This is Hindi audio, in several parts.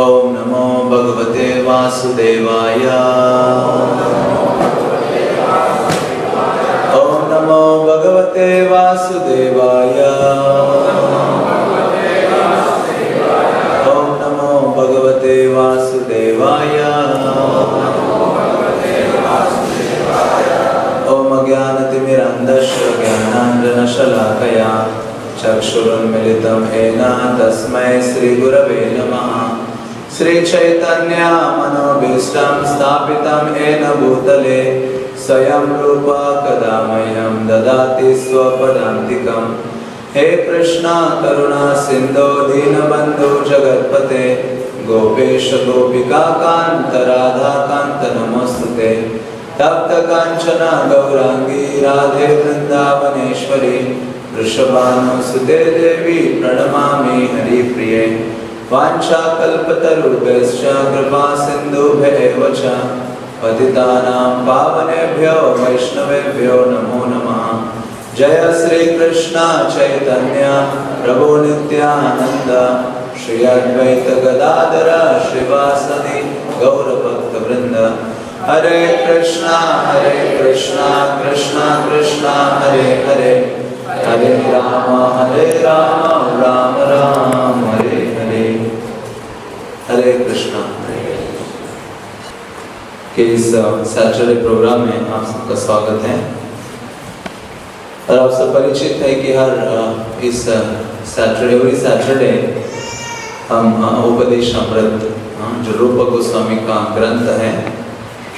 ॐ नमो भगवते वासुदेवाय। ॐ नमो भगवते वासुदेवाय। ॐ नमो भगवते वासुदेवाय। ॐ ज्ञानाञ्जनशलाकया चक्षुरुन्मिलितं येन तस्मै श्रीगुरवे नमः। श्रीचैतन्य मनोभीष्टं स्थापितं येन भूतले, स्वयं रूप कदा मह्यं ददाति स्वपदान्तिकं। हे कृष्ण, करुणा, सिन्धो, दीनबन्धो, जगत्पते, गोपेश, गोपिका, कान्त, राधा, कान्त नमोऽस्तुते तप्त काञ्चन, गौराङ्गी, राधे, वृन्दावनेश्वरी, वृषभानुसुते देवी, प्रणमामि हरिप्रिये। वाञ्छाकल्पतरुभ्यश्च कृपा सिन्धुभ्येव च पतितानां पावनेभ्यो वैष्णवेभ्यो नमो नमः। जय श्रीकृष्ण चैतन्य, प्रभु नित्यानन्द, श्री अद्वैत गदाधर, श्रीवासदि गौरभक्तवृन्द। हरे कृष्णा हरे कृष्णा कृष्णा कृष्णा, हरे हरे। हरे राम हरे राम राम राम, हरे हरे कृष्णा। के इस सैटरडे प्रोग्राम में आप सबका स्वागत है। और आप सब परिचित है कि हर इस सैटरडे इस सैटरडे हम उपदेश अमृत जो रूप गोस्वामी का ग्रंथ है,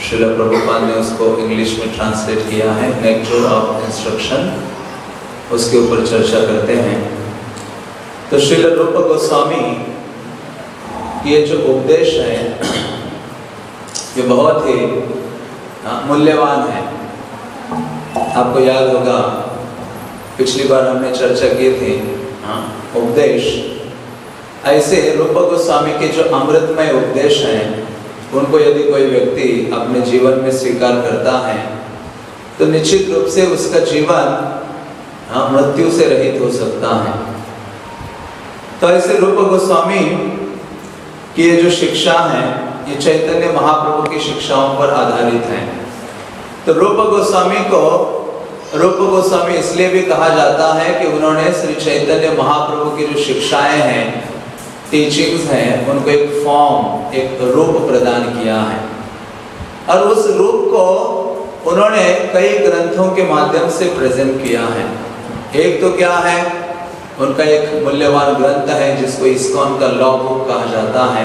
श्रील प्रभुपाद ने उसको इंग्लिश में ट्रांसलेट किया है नेक्चर ऑफ़ इंस्ट्रक्शन उसके ऊपर चर्चा करते हैं। तो श्रील रूप गोस्वामी ये जो उपदेश है, ये बहुत ही मूल्यवान है। आपको याद होगा, पिछली बार हमने चर्चा की थी उपदेश। ऐसे रूप गोस्वामी के जो अमृतमय उपदेश हैं, उनको यदि कोई व्यक्ति अपने जीवन में स्वीकार करता है तो निश्चित रूप से उसका जीवन मृत्यु से रहित हो सकता है। तो ऐसे रूप गोस्वामी की ये जो शिक्षा है, ये चैतन्य महाप्रभु की शिक्षाओं पर आधारित है। तो रूप गोस्वामी को, रूप गोस्वामी इसलिए भी कहा जाता है कि उन्होंने श्री चैतन्य महाप्रभु की जो शिक्षाएँ हैं टीचिंग्स हैं, उनको एक फॉर्म एक रूप प्रदान किया है। और उस रूप को उन्होंने कई ग्रंथों के माध्यम से प्रेजेंट किया है। एक तो क्या है? उनका एक मूल्यवान ग्रंथ है जिसको इस्कॉन का लॉ बुक कहा जाता है।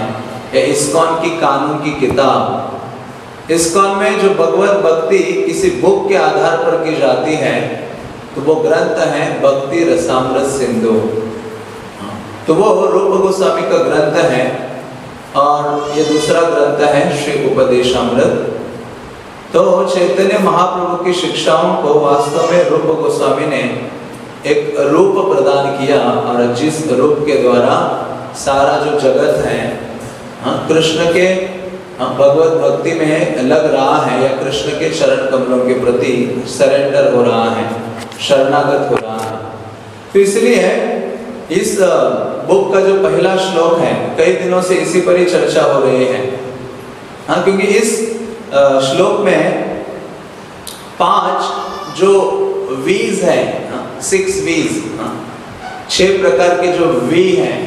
या इस्कॉन की कानून की किताब। इस्कॉन में जो भगवत भक्ति किसी बुक के आधार पर की जाती है तो वो ग्रंथ है भक्ति रसामृत सिंधु। तो वो रूप गोस्वामी का ग्रंथ है और ये दूसरा ग्रंथ है श्री उपदेशामृत। तो चैतन्य महाप्रभु की शिक्षाओं को वास्तव में रूप गोस्वामी ने एक रूप प्रदान किया और जिस रूप के द्वारा सारा जो जगत है हाँ, कृष्ण के हाँ, भगवत भक्ति में लग रहा है या कृष्ण के चरण कमलों के प्रति सरेंडर हो रहा है शरणागत हो रहा है। तो इसलिए इस बुक का जो पहला श्लोक है कई दिनों से इसी पर ही चर्चा हो रही है। हाँ क्योंकि इस श्लोक में पाँच जो वीज है सिक्स वीज छह प्रकार के जो वी हैं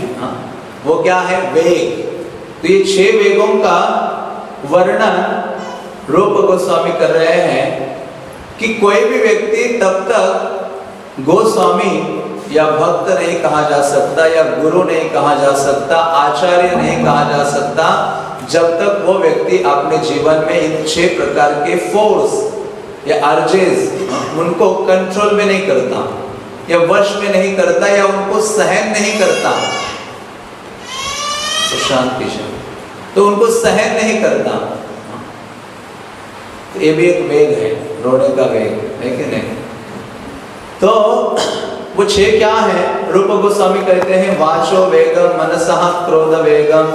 वो क्या है? वेग। तो ये छह वेगों का वर्णन रूप गोस्वामी कर रहे हैं कि कोई भी व्यक्ति तब तक गोस्वामी या भक्त नहीं कहा जा सकता, या गुरु नहीं कहा जा सकता, आचार्य नहीं कहा जा सकता, जब तक वो व्यक्ति अपने जीवन में इन छह प्रकार के फोर्स या अर्जेस उनको कंट्रोल में नहीं करता, या वश में नहीं करता, या उनको सहन नहीं करता। तो शांति शांति तो उनको सहन नहीं करता। तो ये भी एक वेग है, रोने का वेग है कि नहीं? तो वो छह क्या है? रूप गोस्वामी कहते हैं, वाचो वेगम मनसह क्रोध वेगम,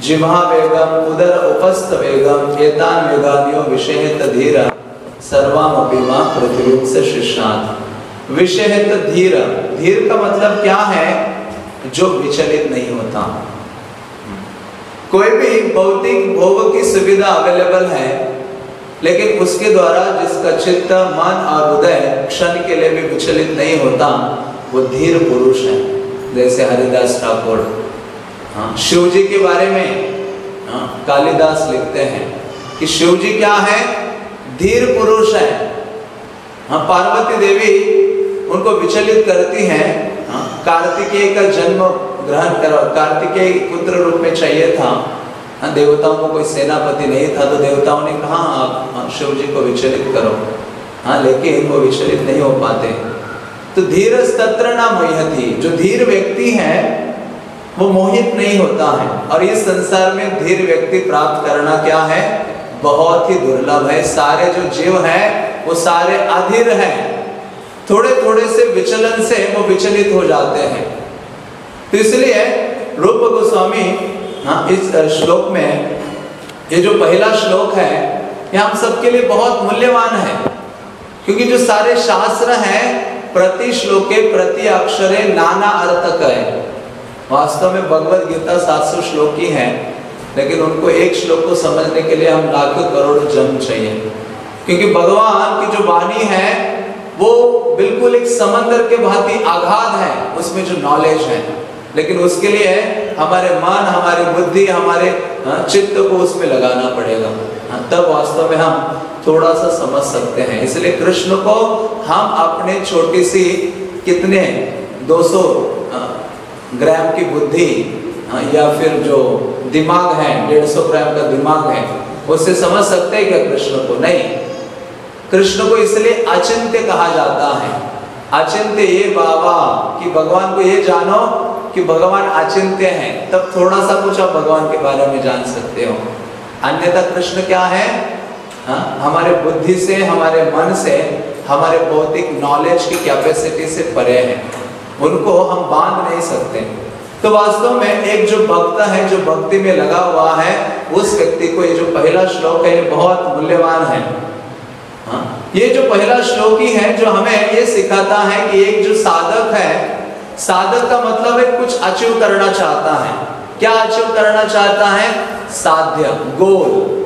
जिह्वा वेगम, उदर उपस्थ वेगम, एतान वेगानियो विषय धीर। सर्वामपि से विषय धीर। धीर का मतलब क्या है? जो विचलित नहीं होता। कोई भी भौतिक भोग की सुविधा अवेलेबल है लेकिन उसके द्वारा जिसका चित्त मन और हृदय क्षण के लिए भी विचलित नहीं होता वो धीर पुरुष है। जैसे हरिदास ठाकुर। हाँ शिव जी के बारे में हाँ, कालिदास लिखते हैं कि शिव जी क्या है? धीर पुरुष है। हाँ पार्वती देवी उनको विचलित करती हैं। हाँ, कार्तिकेय का जन्म ग्रहण करो कार्तिकेय पुत्र रूप में चाहिए था। हाँ देवताओं को कोई सेनापति नहीं था तो देवताओं ने कहा आप हाँ, शिव जी को विचलित करो। हाँ लेकिन वो विचलित नहीं हो पाते। तो धीर तत्र ना मोहती जो धीर व्यक्ति है वो मोहित नहीं होता है। और इस संसार में धीर व्यक्ति प्राप्त करना क्या है? बहुत ही दुर्लभ है। सारे जो जीव है, वो सारे अधीर हैं। थोड़े थोड़े से विचलन से वो विचलित हो जाते हैं। तो इसलिए रूप गोस्वामी हाँ इस श्लोक में ये जो पहला श्लोक है, ये हम सबके लिए बहुत मूल्यवान है। क्योंकि जो सारे शास्त्र हैं, प्रति श्लोके, प्रति अक्षरे नाना अर्थ है वास्तव में भगवत गीता सात सौ श्लोक की है। लेकिन उनको एक श्लोक को समझने के लिए हम लाखों करोड़ जन्म चाहिए। क्योंकि भगवान की जो वाणी है वो बिल्कुल एक समंदर के भांति आघात है उसमें जो नॉलेज है। लेकिन उसके लिए हमारे मन हमारी बुद्धि हमारे हाँ, चित्त को उसमें लगाना पड़ेगा। हाँ, तब वास्तव में हम थोड़ा सा समझ सकते हैं। इसलिए कृष्ण को हम अपने छोटी सी कितने 200 हाँ, ग्राम की बुद्धि या फिर जो दिमाग है, डेढ़ सौ ग्राम का दिमाग है। उससे समझ सकते हैं क्या कृष्ण को नहीं। कृष्ण को इसलिए अचिंत्य कहा जाता है। अचिंत्य ये बाबा कि भगवान को ये जानो कि भगवान अचिंत्य हैं। तब थोड़ा सा कुछ आप भगवान के बारे में जान सकते हो। अन्यथा कृष्ण क्या है? हा? हमारे बुद्धि से, हमारे मन से, हमारे भौतिक नॉलेज की कैपेसिटी से परे हैं। उनको हम बाँध नहीं सकते। तो वास्तव में एक जो भक्त है, जो भक्ति में लगा हुआ है, उस व्यक्ति को ये जो पहला श्लोक है, ये बहुत मूल्यवान है। हा? ये जो पहला श्लोक ही है, जो हमें ये सिखाता है कि एक जो साधक है, साधक का मतलब है कुछ अचीव करना चाहता है। क्या अचीव करना चाहता है? साध्य, गोल।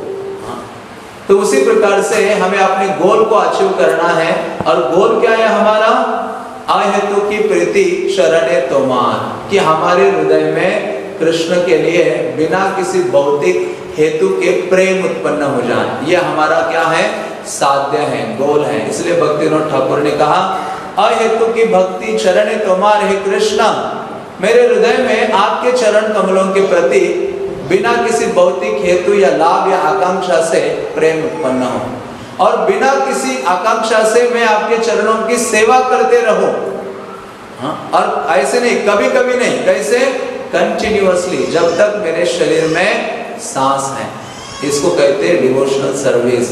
हाँ। तो उसी प्रकार से हमें अपने गोल को अचीव करना है। और गोल क्या है हमारा? अहेतु की प्रीति शरण तोमान, कि हमारे हृदय में कृष्ण के लिए बिना किसी भौतिक हेतु के प्रेम उत्पन्न हो जाए। यह हमारा क्या है? साध्य है, गोल है। इसलिए भक्ति ठाकुर ने कहा अहेतु की भक्ति चरण तुम्हार हे कृष्ण, मेरे हृदय में आपके चरण कमलों के प्रति बिना किसी भौतिक हेतु या लाभ या आकांक्षा से प्रेम उत्पन्न हो। और बिना किसी आकांक्षा से मैं आपके चरणों की सेवा करते रहूँ। हाँ? और ऐसे नहीं कभी कभी नहीं कैसे कंटिन्यूअसली जब तक मेरे शरीर में सांस है। इसको कहते हैं डिवोशनल सर्विस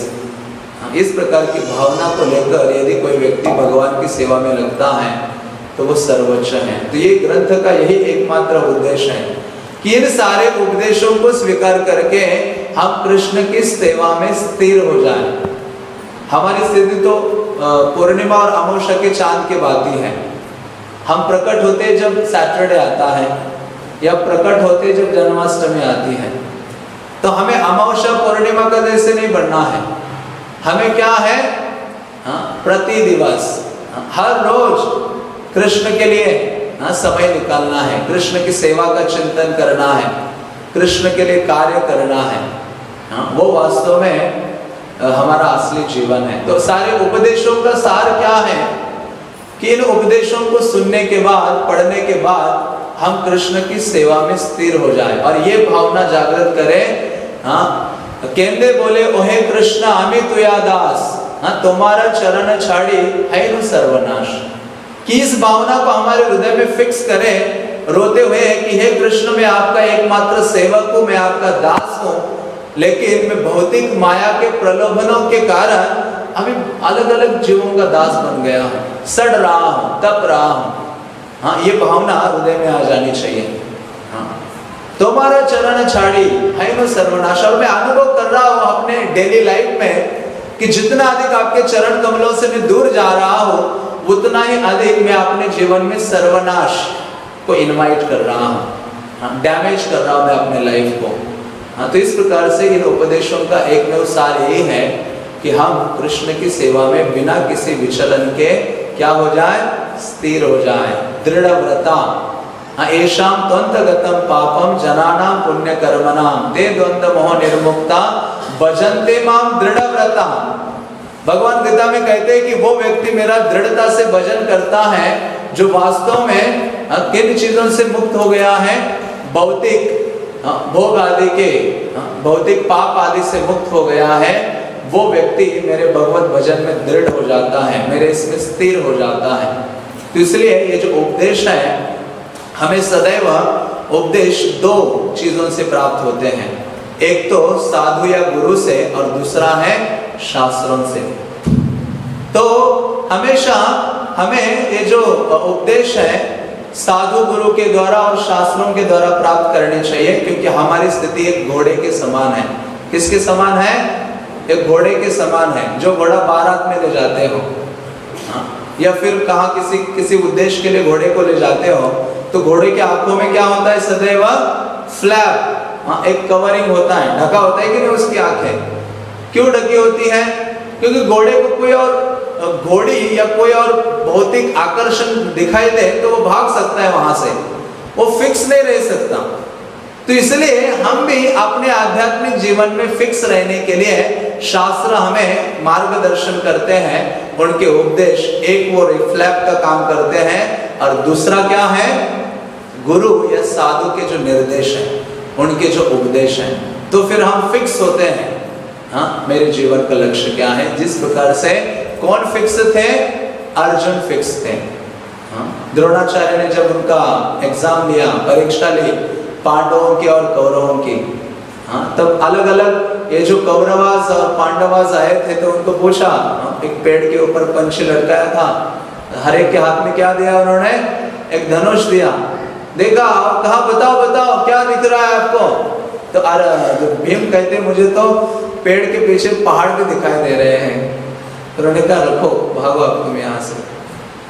इस प्रकार की भावना को लेकर यदि कोई व्यक्ति भगवान की सेवा में लगता है तो वो सर्वोच्च है। तो ये ग्रंथ का यही एकमात्र उद्देश्य है कि इन सारे उपदेशों को स्वीकार करके हम कृष्ण की सेवा में स्थिर हो जाए। हमारी स्थिति तो पूर्णिमा और अमोषा के चाँद के बाद ही है। हम प्रकट होते जब सैटरडे आता है, या प्रकट होते जब जन्माष्टमी आती है तो हमें अमावस्या पूर्णिमा का जैसे नहीं बनना है। हमें क्या है? हाँ प्रति दिवस। हर रोज कृष्ण के लिए हाँ समय निकालना है। कृष्ण की सेवा का चिंतन करना है। कृष्ण के लिए कार्य करना है। हाँ वो वास्तव में हमारा असली जीवन है। तो सारे उपदेशों का सार क्या है? कि इन उपदेशों को सुनने के बाद, पढ़ने के बाद, हम कृष्ण की सेवा में स्थिर हो जाए। और ये भावना जागृत करें हाँ केंद्र बोले, ओहे कृष्ण, आमी तुया दास। हाँ तुम्हारा चरण छाड़ी है सर्वनाश। कि इस भावना को हमारे हृदय में फिक्स करें? रोते हुए कि, हे कृष्ण, मैं आपका एकमात्र सेवक हूँ, मैं आपका दास हूँ। लेकिन मैं भौतिक माया के प्रलोभनों के कारण अभी अलग अलग जीवों का दास बन गया हूँ। सड़ रहा हूँ तप रहा हूँ। हाँ ये भावना हृदय में आ जानी चाहिए। हाँ। तुम्हारा चरण छाड़ी है नो सर्वनाश और मैं अनुभव कर रहा हूँ अपने डेली लाइफ में कि जितना अधिक आपके चरण कमलों से मैं दूर जा रहा हूँ उतना ही अधिक मैं अपने जीवन में सर्वनाश को इनवाइट कर रहा हूँ। हाँ, डैमेज कर रहा हूँ मैं अपने लाइफ को। हाँ तो इस प्रकार से इन उपदेशों का एक में सार यही है कि हम कृष्ण की सेवा में बिना किसी विचलन के क्या हो जाए? स्थिर हो जाए दृढ़ व्रता ऐशाम द्वंद्वगतम पापम जनानाम पुण्य कर्मनाम ते द्वंद्व मोह निर्मुक्ता, भजनते माम दृढ़ व्रता भगवान गीता में कहते हैं कि वो व्यक्ति मेरा दृढ़ता से भजन करता है, जो वास्तव में किन चीज़ों से मुक्त हो गया है? भौतिक। भोग आदि के भौतिक पाप आदि से मुक्त हो गया है, वो व्यक्ति मेरे भगवत भजन में दृढ़ हो जाता है, मेरे इसमें स्थिर हो जाता है। तो इसलिए ये जो उपदेश है, हमें सदैव उपदेश दो चीज़ों से प्राप्त होते हैं। एक तो साधु या गुरु से, और दूसरा है शास्त्रों से। तो हमेशा हमें ये जो उपदेश है साधु गुरु के द्वारा और शास्त्रों के द्वारा प्राप्त करने चाहिए, क्योंकि हमारी स्थिति एक घोड़े के समान है। किसके समान है? एक घोड़े के समान है, जो घोड़ा बारात में ले जाते हो। हाँ? या फिर कहा किसी किसी उद्देश्य के लिए घोड़े को ले जाते हो तो घोड़े के आँखों में क्या होता है सदैव? फ्लैप हाँ एक कवरिंग होता है। ढका होता है कि नहीं उसकी आँखें? क्यों ढकी होती है? क्योंकि घोड़े को कोई और घोड़ी या कोई और भौतिक आकर्षण दिखाई दे तो वो भाग सकता है वहाँ से। वो फिक्स नहीं रह सकता। तो इसलिए हम भी अपने आध्यात्मिक जीवन में फिक्स रहने के लिए शास्त्र हमें मार्गदर्शन करते हैं, उनके उपदेश एक वो रिफ्लैप का काम करते हैं। और दूसरा क्या है? गुरु या साधु के जो निर्देश हैं, उनके जो उपदेश हैं। तो फिर हम फिक्स होते हैं। हाँ मेरे जीवन का लक्ष्य क्या है? जिस प्रकार से कौन फिक्स थे? अर्जुन फिक्स थे। हाँ? द्रोणाचार्य ने जब उनका एग्ज़ाम लिया परीक्षा ली पांडवों की और कौरवों की हाँ? तब अलग अलग ये जो कौरवाज पांडवाज आए थे तो उनको पूछा हाँ, एक पेड़ के ऊपर पंछी लटकाया था। हर एक के हाथ में क्या दिया उन्होंने? एक धनुष दिया। देखा कहा बताओ बताओ क्या दिख रहा है आपको? तो अरे भीम कहते मुझे तो पेड़ के पीछे पहाड़ भी दिखाई दे रहे हैं। उन्होंने कहा रखो, भागो आप तुम यहाँ से।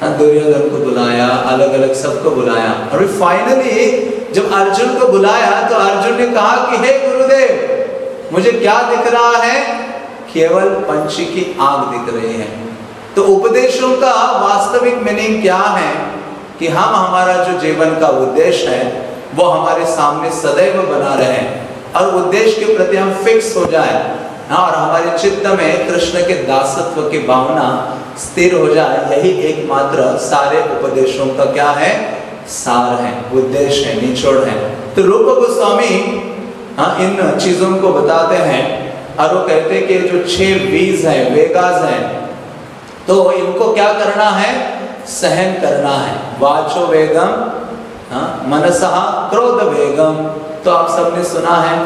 हाँ दुर्योधन को बुलाया अलग अलग सबको बुलाया। और फाइनली जब अर्जुन को बुलाया तो अर्जुन ने कहा कि, हे गुरुदेव, मुझे क्या दिख रहा है? केवल पंछी की आग दिख रही है। तो उपदेशों का वास्तविक मीनिंग क्या है? कि हम, हमारा जो जीवन का उद्देश्य है, वो हमारे सामने सदैव बना रहे। और उद्देश्य के प्रति हम फिक्स हो जाए। और हमारे चित्त में कृष्ण के दासत्व की भावना स्थिर हो जाए, यही एकमात्र सारे उपदेशों का क्या है? सार है, उद्देश्य है, निचोड़ है। तो रूप गोस्वामी हाँ इन चीज़ों को बताते हैं और वो कहते हैं कि जो छह बीज है, वेगाज है तो इनको क्या करना है? सहन करना है। वाचो वेगम हाँ मनसा क्रोध वेगम। तो आप सबने सुना है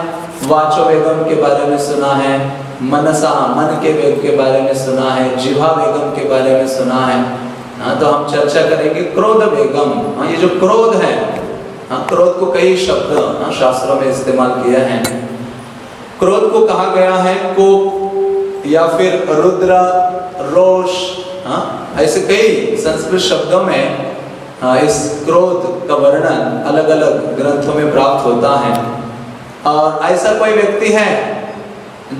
वाचो वेगम के बारे में सुना है मनसा मन के वेग के बारे में सुना है जिहा वेगम के बारे में सुना है। हाँ तो हम चर्चा करेंगे क्रोध वेगम। हाँ ये जो क्रोध है हाँ क्रोध को कई शब्द हाँ शास्त्रों में इस्तेमाल किया है। क्रोध को कहा गया है कोप या फिर रुद्र रोष हाँ ऐसे कई संस्कृत शब्दों में हाँ, इस क्रोध का वर्णन अलग अलग ग्रंथों में प्राप्त होता है। और ऐसा कोई व्यक्ति है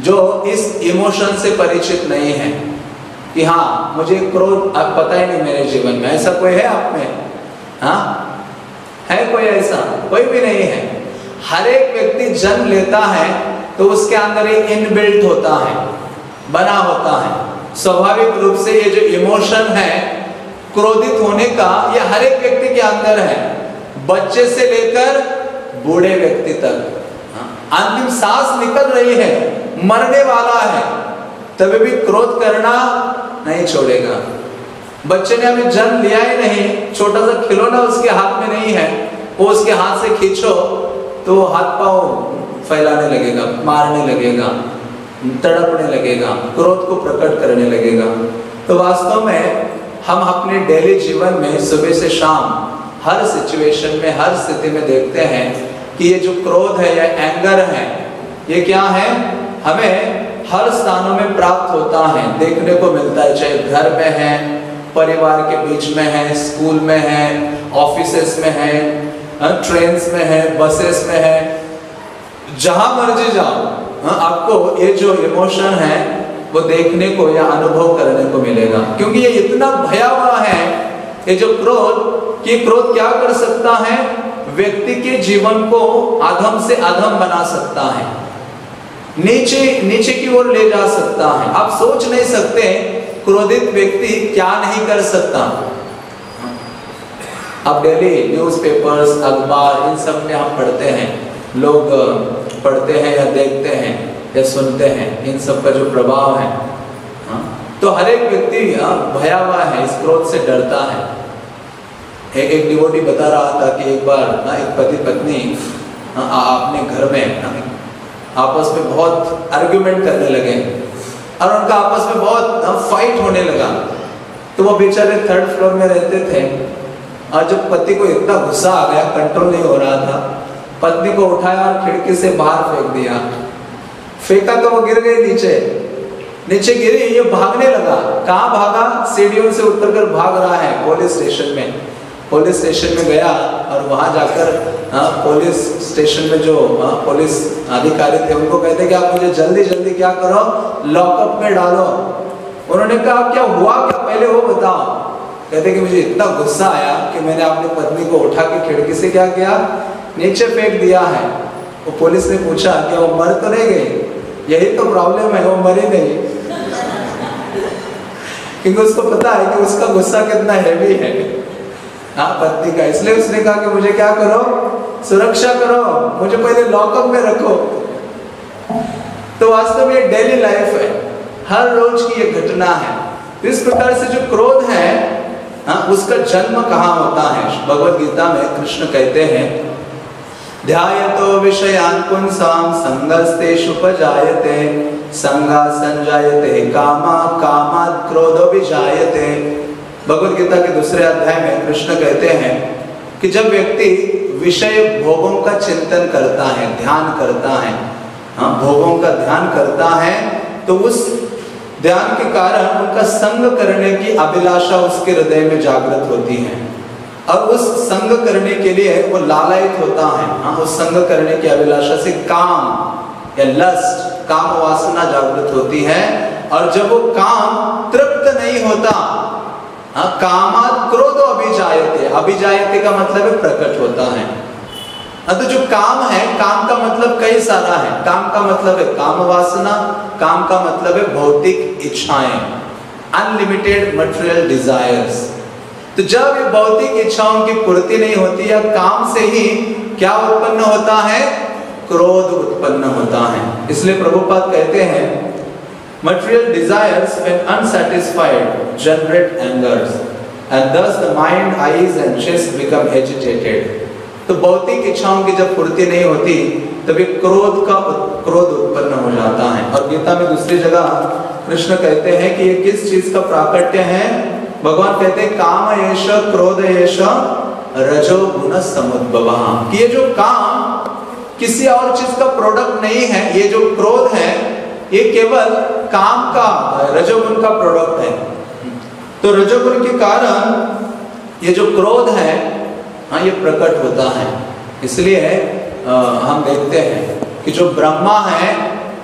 जो इस इमोशन से परिचित नहीं है कि हाँ मुझे क्रोध अब पता ही नहीं मेरे जीवन में। ऐसा कोई है आप में? हाँ? है कोई ऐसा? कोई भी नहीं है। हर एक व्यक्ति जन्म लेता है तो उसके अंदर एक इनबिल्ट होता है बना होता है। स्वाभाविक रूप से ये जो इमोशन है क्रोधित होने का यह हर एक व्यक्ति के अंदर है। बच्चे से लेकर बूढ़े व्यक्ति तक। हाँ, अंतिम सांस निकल रही है, मरने वाला है, तभी भी क्रोध करना नहीं छोड़ेगा। बच्चे ने अभी जन्म लिया ही नहीं, छोटा सा खिलौना उसके हाथ में नहीं है, वो उसके हाथ से खींचो तो वो हाथ पाओ फैलाने लगेगा, मारने लगेगा, तड़पने लगेगा, क्रोध को प्रकट करने लगेगा। तो वास्तव में हम अपने डेली जीवन में सुबह से शाम हर सिचुएशन में, हर स्थिति में देखते हैं कि ये जो क्रोध है या एंगर है ये क्या है? हमें हर स्थानों में प्राप्त होता है देखने को मिलता है चाहे घर में है परिवार के बीच में है स्कूल में है ऑफ़िस में है ट्रेन में है बसेस में है जहाँ मर्ज़ी जाओ हाँ, आपको ये जो इमोशन है वो देखने को या अनुभव करने को मिलेगा। क्योंकि ये इतना भयावह है ये जो क्रोध कि क्रोध क्या कर सकता है? व्यक्ति के जीवन को आधम से आधम बना सकता है। नीचे नीचे की ओर ले जा सकता है। आप सोच नहीं सकते क्रोधित व्यक्ति क्या नहीं कर सकता। आप डेली न्यूज़पेपर्स अखबार इन सब में हम पढ़ते हैं। लोग पढ़ते हैं या देखते हैं या सुनते हैं। इन सब का जो प्रभाव है हाँ, तो हर एक व्यक्ति भयावह है इस क्रोध से डरता है। एक एक डिवोटी बता रहा था कि एक बार ना एक पति पत्नी अपने घर में ना आपस में बहुत आर्ग्यूमेंट करने लगे और उनका आपस में बहुत फाइट होने लगा। तो वो बेचारे थर्ड फ्लोर में रहते थे। और जब पति को इतना गुस्सा आ गया कंट्रोल नहीं हो रहा था, पत्नी को उठाया और खिड़की से बाहर फेंक दिया। फेंका तो वो गिर गई नीचे। नीचे गिरी, ये भागने लगा। कहा भागा? सीढ़ियों से उतरकर भाग रहा है पुलिस स्टेशन में। पुलिस स्टेशन में गया और वहाँ जाकर हाँ, पुलिस स्टेशन में जो हाँ, पुलिस अधिकारी थे उनको कहते कि आप मुझे जल्दी जल्दी क्या करो लॉकअप में डालो। उन्होंने कहा क्या हुआ? क्या पहले वो बताओ? कहते कि मुझे इतना गुस्सा आया कि मैंने अपनी पत्नी को उठा के खिड़की से क्या किया? नीचे फेंक दिया है। वो पुलिस ने पूछा कि वो मर तो नहीं गई? यही तो प्रॉब्लम है वो मरी नहीं। क्योंकि उसको पता है कि उसका गुस्सा कितना हैवी है। हाँ पत्नी का। इसलिए उसने कहा कि मुझे क्या करो? सुरक्षा करो। मुझे पहले लॉकअप में रखो। तो वास्तव में डेली लाइफ है। हर रोज की ये घटना है। इस प्रकार से जो क्रोध है हाँ उसका जन्म कहाँ होता है? भगवत गीता में कृष्ण कहते हैं, ध्यायतो विषयान पुंसाम संगस्तेषुपजायते संगा संजायते, कामा कामात् क्रोधो विजायते भगवत गीता के दूसरे अध्याय में कृष्ण कहते हैं कि जब व्यक्ति विषय भोगों का चिंतन करता है, ध्यान करता है हाँ भोगों का ध्यान करता है तो उस ध्यान के कारण उनका संग करने की अभिलाषा उसके हृदय में जागृत होती है। और उस संग करने के लिए वो लालयित होता है। हाँ उस संग करने की अभिलाषा से काम या लस्ट, काम वासना जागृत होती है। और जब वो काम तृप्त नहीं होता हाँ कामात क्रोध अभिजायते। अभिजायते का मतलब है प्रकट होता है। हाँ तो जो काम है, काम का मतलब कई सारा है। काम का मतलब है काम वासना, काम का मतलब है भौतिक इच्छाएँ अनलिमिटेड मटेरियल डिजायर्स तो जब ये भौतिक इच्छाओं की पूर्ति नहीं होती या काम से ही क्या उत्पन्न होता है? क्रोध उत्पन्न होता है। इसलिए प्रभुपाद कहते हैं Material desires, when unsatisfied, generate angers, and thus the mind, eyes, and chest become agitated. तो भौतिक इच्छाओं की जब पूर्ति नहीं होती तभी क्रोध का क्रोध उत्पन्न हो जाता है। और गीता में दूसरी जगह कृष्ण कहते हैं कि ये किस चीज़ का प्राकट्य है? भगवान कहते हैं काम येष क्रोध येष रजो गुण समुद्भव। ये जो काम किसी और चीज़ का प्रोडक्ट नहीं है ये जो क्रोध है ये केवल काम का रजोगुण का प्रोडक्ट है। तो रजोगुण के कारण ये जो क्रोध है हाँ ये प्रकट होता है। इसलिए हम देखते हैं कि जो ब्रह्मा है,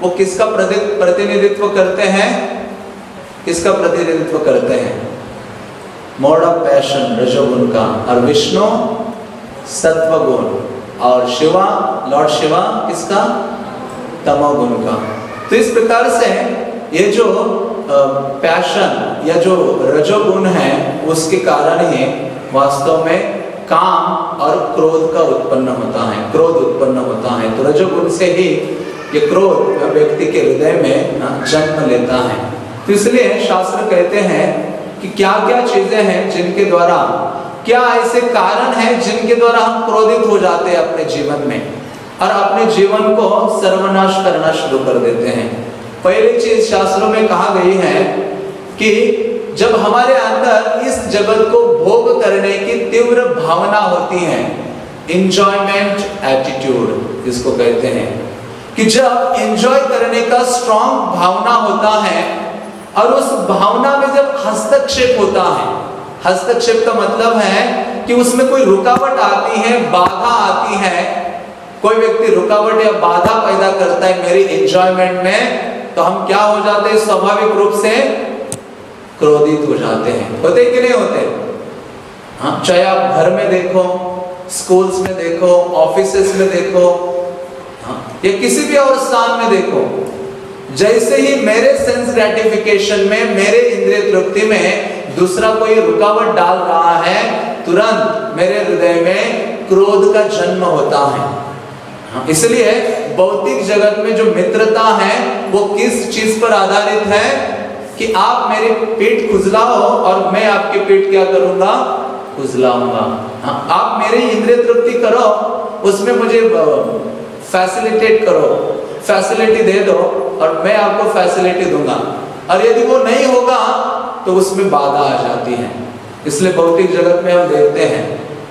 वो किसका प्रतिनिधित्व करते हैं? किसका प्रतिनिधित्व करते हैं? मोड ऑफ़ पैशन, रजोगुण का। और विष्णु, सत्वगुण। और शिवा, लॉर्ड शिवा किसका? तमोगुण का। तो इस प्रकार से ये जो पैशन या जो रजोगुण है, उसके कारण ही वास्तव में काम और क्रोध का उत्पन्न होता है, क्रोध उत्पन्न होता है। तो रजोगुण से ही ये क्रोध व्यक्ति के हृदय में जन्म लेता है। तो इसलिए शास्त्र कहते हैं कि क्या क्या चीज़ें हैं जिनके द्वारा, क्या ऐसे कारण हैं जिनके द्वारा हम क्रोधित हो जाते हैं अपने जीवन में? और अपने जीवन को सर्वनाश करना शुरू कर देते हैं। पहली चीज़ शास्त्रों में कहा गई है कि जब हमारे अंदर इस जगत को भोग करने की तीव्र भावना होती है इंजॉयमेंट एटीट्यूड जिसको कहते हैं, कि जब एंजॉय करने का स्ट्रॉन्ग भावना होता है और उस भावना में जब हस्तक्षेप होता है, हस्तक्षेप का मतलब है कि उसमें कोई रुकावट आती है, बाधा आती है कोई व्यक्ति रुकावट या बाधा पैदा करता है मेरी एंजॉयमेंट में तो हम क्या हो जाते हैं? स्वाभाविक रूप से क्रोधित हो जाते हैं। होते कि नहीं होते? हाँ चाहे आप घर में देखो स्कूल्स में देखो ऑफ़िस में देखो हाँ, या किसी भी और स्थान में देखो जैसे ही मेरे सेंस ग्रेटिफिकेशन में मेरे इंद्रिय तृप्ति में दूसरा कोई रुकावट डाल रहा है तुरंत मेरे हृदय में क्रोध का जन्म होता है। इसलिए भौतिक जगत में जो मित्रता है वो किस चीज़ पर आधारित है? कि आप मेरी पीठ खुजलाओ और मैं आपकी पीठ क्या करूँगा? खुजलाऊँगा। हाँ, आप मेरी इंद्रिय तृप्ति करो उसमें मुझे फैसिलिटेट करो फैसिलिटी दे दो और मैं आपको फैसिलिटी दूँगा। और यदि वो नहीं होगा तो उसमें बाधा आ जाती है। इसलिए भौतिक जगत में हम देखते हैं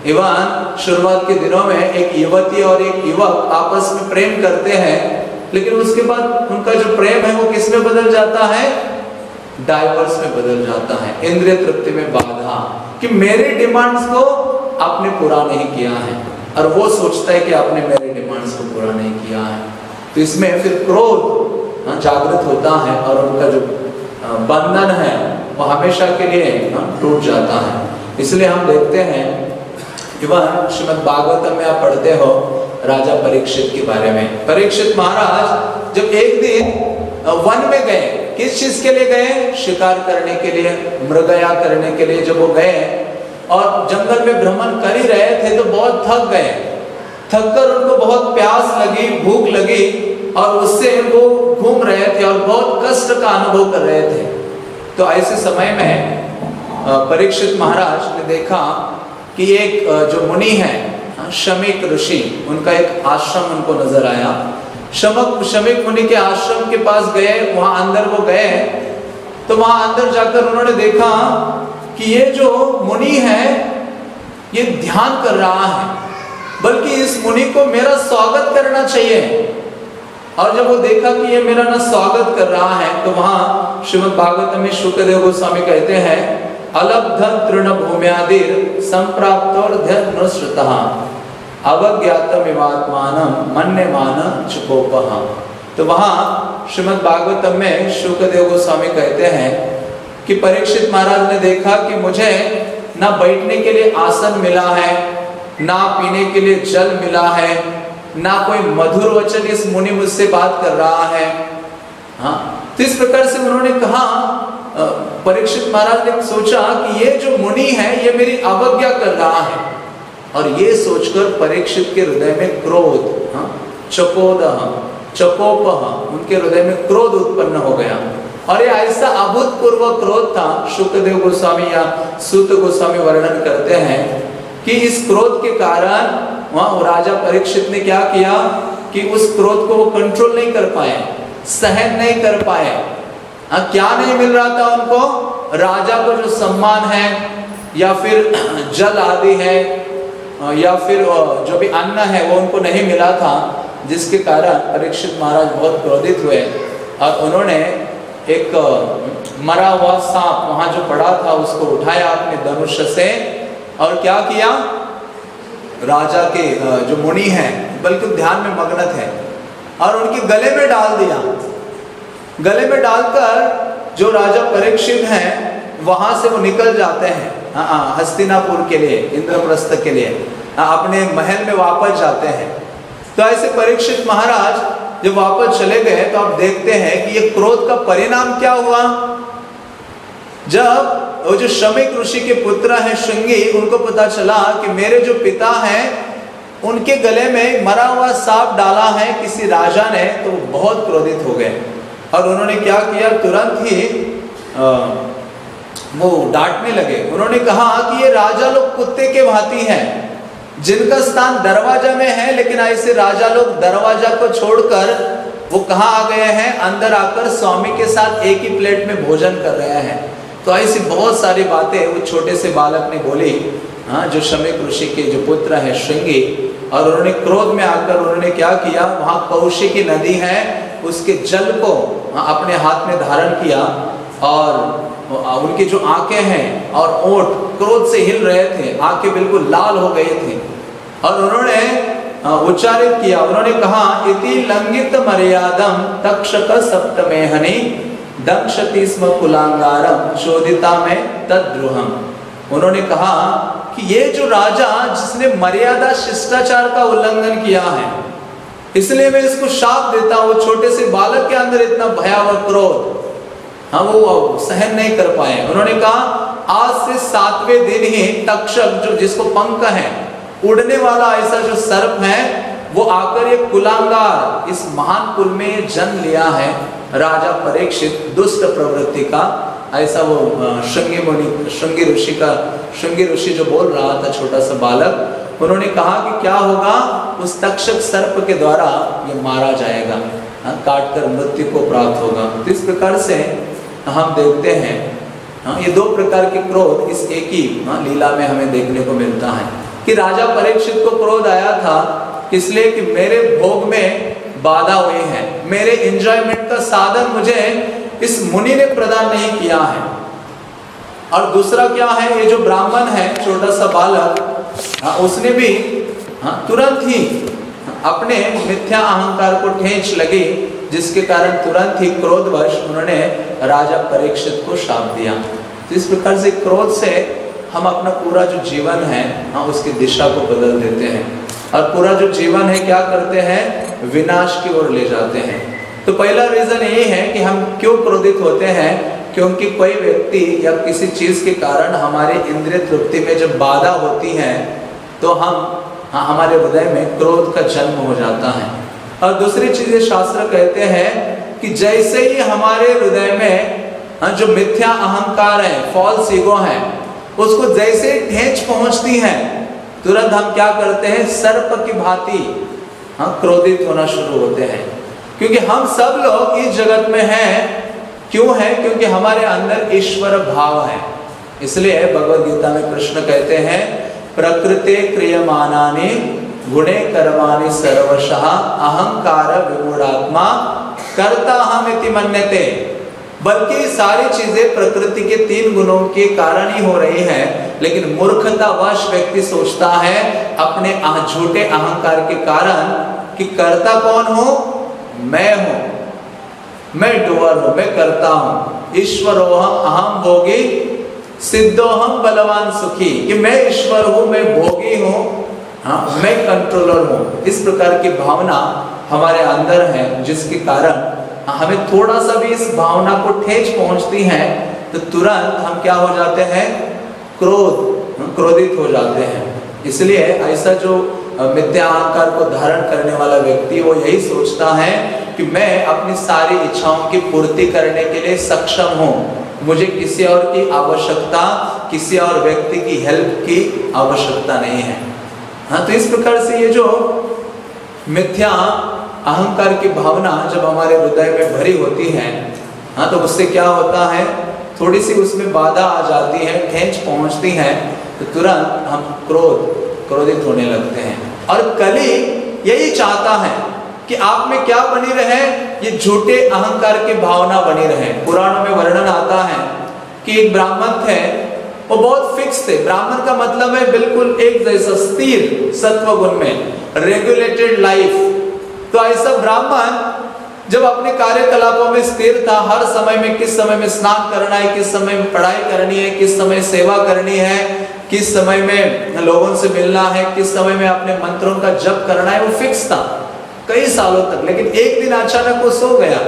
इवान शुरुआत के दिनों में एक युवती और एक युवक आपस में प्रेम करते हैं लेकिन उसके बाद उनका जो प्रेम है वो किसमें बदल जाता है? डाइवर्स में बदल जाता है। इंद्रिय तृप्ति में बाधा कि मेरे डिमांड्स को आपने पूरा नहीं किया है और वो सोचता है कि आपने मेरे डिमांड्स को पूरा नहीं किया है। तो इसमें फिर क्रोध हाँ, जागृत होता है और उनका जो बंधन है वो हमेशा के लिए हाँ, टूट जाता है। इसलिए हम देखते हैं इवन श्रीमद भागवतम में आप पढ़ते हो, राजा परीक्षित के बारे में। परीक्षित महाराज, जब एक दिन वन में गए, किस चीज़ के लिए गए? शिकार करने के लिए, मृगया करने के लिए जब वो गए, और जंगल में भ्रमण कर ही रहे थे तो बहुत थक गए। थक कर उनको बहुत प्यास लगी, भूख लगी, और उससे वो घूम रहे थे और बहुत कष्ट का अनुभव कर रहे थे। तो ऐसे समय में परीक्षित महाराज ने देखा कि एक जो मुनि है शमिक ऋषि, उनका एक आश्रम उनको नज़र आया। शमक, शमिक मुनि के आश्रम के पास गए, वहाँ अंदर वो गए तो वहाँ अंदर जाकर उन्होंने देखा कि ये जो मुनि है, ये ध्यान कर रहा है, बल्कि इस मुनि को मेरा स्वागत करना चाहिए। और जब वो देखा कि ये मेरा ना स्वागत कर रहा है तो वहाँ श्रीमद भागवत में शुक्रदेव गोस्वामी कहते हैं अलब्ध तृण भूम्यादिर संप्राप्त और अवज्ञातमिवात्मान मन्य मान चुकोपह तो वहाँ श्रीमद भागवतम में शुक्रदेव गोस्वामी कहते हैं कि परीक्षित महाराज ने देखा कि मुझे ना बैठने के लिए आसन मिला है, ना पीने के लिए जल मिला है, ना कोई मधुर वचन इस मुनि मुझसे बात कर रहा है। हाँ तो इस प्रकार से उन्होंने कहा परीक्षित महाराज ने सोचा कि ये जो मुनि है ये मेरी अवज्ञा कर रहा है। और ये सोचकर परीक्षित के हृदय में क्रोध हाँ, चकोद चकोप उनके हृदय में क्रोध उत्पन्न हो गया। और ये ऐसा अभूतपूर्व क्रोध था शुक्रदेव गोस्वामी या सूत गोस्वामी वर्णन करते हैं कि इस क्रोध के कारण वहाँ राजा परीक्षित ने क्या किया कि उस क्रोध को वो कंट्रोल नहीं कर पाए सहन नहीं कर पाए। हाँ क्या नहीं मिल रहा था उनको? राजा को जो सम्मान है, या फिर जल आदि है या फिर जो भी अन्न है, वो उनको नहीं मिला था, जिसके कारण परीक्षित महाराज बहुत क्रोधित हुए। और उन्होंने एक मरा हुआ सांप वहाँ जो पड़ा था, उसको उठाया अपने धनुष से और क्या किया? राजा के जो मुनि हैं, बल्कि ध्यान में मग्न थे और उनके गले में डाल दिया। गले में डालकर जो राजा परीक्षित हैं वहाँ से वो निकल जाते हैं। हाँ, हाँ हस्तिनापुर के लिए इंद्रप्रस्थ के लिए। हाँ, अपने महल में वापस जाते हैं। तो ऐसे परीक्षित महाराज जब वापस चले गए तो आप देखते हैं कि ये क्रोध का परिणाम क्या हुआ? जब वो जो श्रमिक ऋषि के पुत्र हैं श्रृंगी उनको पता चला कि मेरे जो पिता हैं उनके गले में मरा हुआ सांप डाला है किसी राजा ने तो बहुत क्रोधित हो गए। और उन्होंने क्या किया? तुरंत ही आ, वो डांटने लगे। उन्होंने कहा कि ये राजा लोग कुत्ते के भांति हैं जिनका स्थान दरवाज़ा में है लेकिन ऐसे राजा लोग दरवाज़ा को छोड़कर वो कहा आ गए हैं? अंदर आकर स्वामी के साथ एक ही प्लेट में भोजन कर रहे हैं। तो ऐसी बहुत सारी बातें वो छोटे से बालक ने बोली हाँ जो शमिक ऋषि के जो पुत्र है श्रृंगी। और उन्होंने क्रोध में आकर उन्होंने क्या किया? वहाँ कौशी की नदी है उसके जल को अपने हाथ में धारण किया और उनकी जो आँखें हैं और ओठ क्रोध से हिल रहे थे, आँखें बिल्कुल लाल हो गए थे। और उन्होंने उच्चारित किया, उन्होंने कहा, इति लंगित मर्यादम तक्षक सप्तमेहनी दक्षति कुलांगारम चोदिता में तद्रुहम। उन्होंने कहा कि ये जो राजा जिसने मर्यादा शिष्टाचार का उल्लंघन किया है इसलिए मैं इसको शाप देता हूँ, छोटे से बालक के अंदर इतना भयावह क्रोध। हाँ वो सहन नहीं कर पाए। उन्होंने कहा, आज से सातवें दिन ही तक्षक जो जिसको पंख है, उड़ने वाला ऐसा जो सर्प है, वो आकर एक कुलांगार, इस महान कुल में जन्म लिया है। राजा परीक्षित, दुष्ट प्रवृत्ति का ऐसा वो श्रृंगी मुनि श्रृंगी ऋषि का श्रृंगी ऋषि जो बोल रहा था, छोटा सा बालक उन्होंने कहा कि क्या होगा? उस तक्षक सर्प के द्वारा ये मारा जाएगा हाँ, काट कर मृत्यु को प्राप्त होगा। तो इस प्रकार से हम देखते हैं हाँ, ये दो प्रकार के क्रोध इस एक ही हाँ, लीला में हमें देखने को मिलता है। कि राजा परीक्षित को क्रोध आया था इसलिए कि मेरे भोग में बाधा हुई है मेरे एंजॉयमेंट का साधन मुझे इस मुनि ने प्रदान नहीं किया है। और दूसरा क्या है? ये जो ब्राह्मण है छोटा सा बालक हाँ, उसने भी हाँ, तुरंत ही अपने मिथ्या अहंकार को ठेंच लगी जिसके कारण तुरंत ही क्रोधवश उन्होंने राजा परीक्षित को शाप दिया। तो इस प्रकार से क्रोध से हम अपना पूरा जो जीवन है हाँ उसकी दिशा को बदल देते हैं। और पूरा जो जीवन है क्या करते हैं? विनाश की ओर ले जाते हैं। तो पहला रीजन यही है कि हम क्यों क्रोधित होते हैं? क्योंकि कोई व्यक्ति या किसी चीज़ के कारण हमारे इंद्रिय तृप्ति में जब बाधा होती है तो हम हाँ हमारे हृदय में क्रोध का जन्म हो जाता है। और दूसरी चीज़ शास्त्र कहते हैं कि जैसे ही हमारे हृदय में हाँ जो मिथ्या अहंकार है फॉल्स ईगो है, उसको जैसे ठेंच पहुँचती है, तुरंत हम क्या करते हैं? सर्प की भांति हाँ क्रोधित होना शुरू होते हैं। क्योंकि हम सब लोग इस जगत में हैं क्यों है? क्योंकि हमारे अंदर ईश्वर भाव है। इसलिए भगवत गीता में कृष्ण कहते हैं, प्रकृति क्रियमानानि गुणे कर्माणि सर्वशः, अहंकार विमूढ़ात्मा कर्ता हम मन्यते। बल्कि सारी चीज़ें प्रकृति के तीन गुणों के कारण ही हो रही है, लेकिन मूर्खता वश व्यक्ति सोचता है, अपने झूठे अहंकार के कारण कि कर्ता कौन हो? मैं हूँ। मैं डुअर हूँ मैं करता हूँ। ईश्वरोहम अहम भोगी, सिद्धोहम बलवान सुखी। कि मैं ईश्वर हूँ, मैं भोगी हूँ हाँ मैं कंट्रोलर हूँ। इस प्रकार की भावना हमारे अंदर है, जिसके कारण हमें थोड़ा सा भी इस भावना को ठेच पहुँचती है तो तुरंत हम क्या हो जाते हैं? क्रोध क्रोधित हो जाते हैं। इसलिए ऐसा जो मिथ्या अहंकार को धारण करने वाला व्यक्ति, वो यही सोचता है कि मैं अपनी सारी इच्छाओं की पूर्ति करने के लिए सक्षम हूँ। मुझे किसी और की आवश्यकता, किसी और व्यक्ति की हेल्प की आवश्यकता नहीं है। हाँ तो इस प्रकार से ये जो मिथ्या, अहंकार की भावना जब हमारे हृदय में भरी होती है हाँ तो उससे क्या होता है? थोड़ी सी उसमें बाधा आ जाती है ठेंच पहुँचती है तो तुरंत हम क्रोध, क्रोधित होने लगते हैं। और कली यही चाहता है कि आप में क्या बनी रहे? ये झूठे अहंकार की भावना बनी रहे। पुराणों में वर्णन आता है कि एक ब्राह्मण थे, वो बहुत फिक्स थे। ब्राह्मण का मतलब है बिल्कुल एक जैसा स्थिर सत्व गुण में रेगुलेटेड लाइफ तो ऐसा ब्राह्मण जब अपने कार्यकलापों में स्थिर था, हर समय में किस समय में स्नान करना है, किस समय में पढ़ाई करनी है, किस समय सेवा करनी है, किस समय में लोगों से मिलना है, किस समय में अपने मंत्रों का जप करना है, वो फिक्स था। कई सालों तक, लेकिन एक दिन अचानक वो सो गया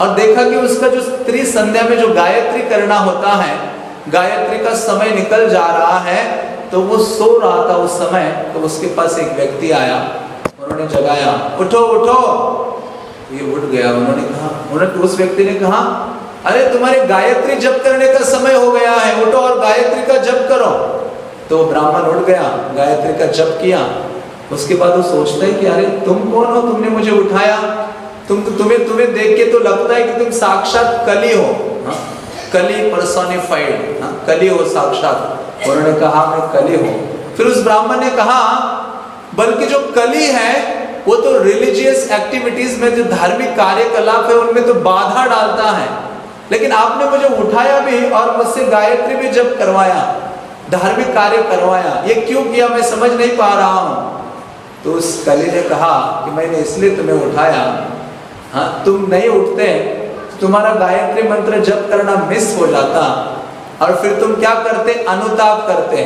और देखा कि उसका जो स्त्री संध्या में जो गायत्री करना होता है, गायत्री का समय निकल जा रहा है तो वो सो रहा था उस समय तो उसके पास एक व्यक्ति आया, उन्होंने जगाया, उठो उठो। ये उठ गया, उन्होंने कहा, उन्होंने, उस व्यक्ति ने कहा, अरे, तुम्हारे गायत्री जप करने का समय हो गया है, उठो और गायत्री का जप करो। तो ब्राह्मण उठ गया, गायत्री का जप किया उसके बाद वो सोचता है कि अरे तुम कौन हो? तुमने मुझे उठाया। तुम तो तुम्हें तुम्हें देख के तो लगता है कि तुम साक्षात कली हो, हा? कली पर्सोनिफाइड हाँ? कली हो साक्षात। उन्होंने कहा मैं कली हूँ। फिर उस ब्राह्मण ने कहा, बल्कि जो कली है, वो तो रिलीजियस एक्टिविटीज़ में जो धार्मिक कार्यकलाप है, उनमें तो बाधा डालता है। लेकिन आपने मुझे उठाया भी और मुझसे गायत्री भी जब करवाया, धार्मिक कार्य करवाया, ये क्यों किया? मैं समझ नहीं पा रहा हूँ। तो उस कली ने कहा कि मैंने इसलिए तुम्हें उठाया। हाँ तुम नहीं उठते, तुम्हारा गायत्री मंत्र जप करना मिस हो जाता और फिर तुम क्या करते? अनुताप करते।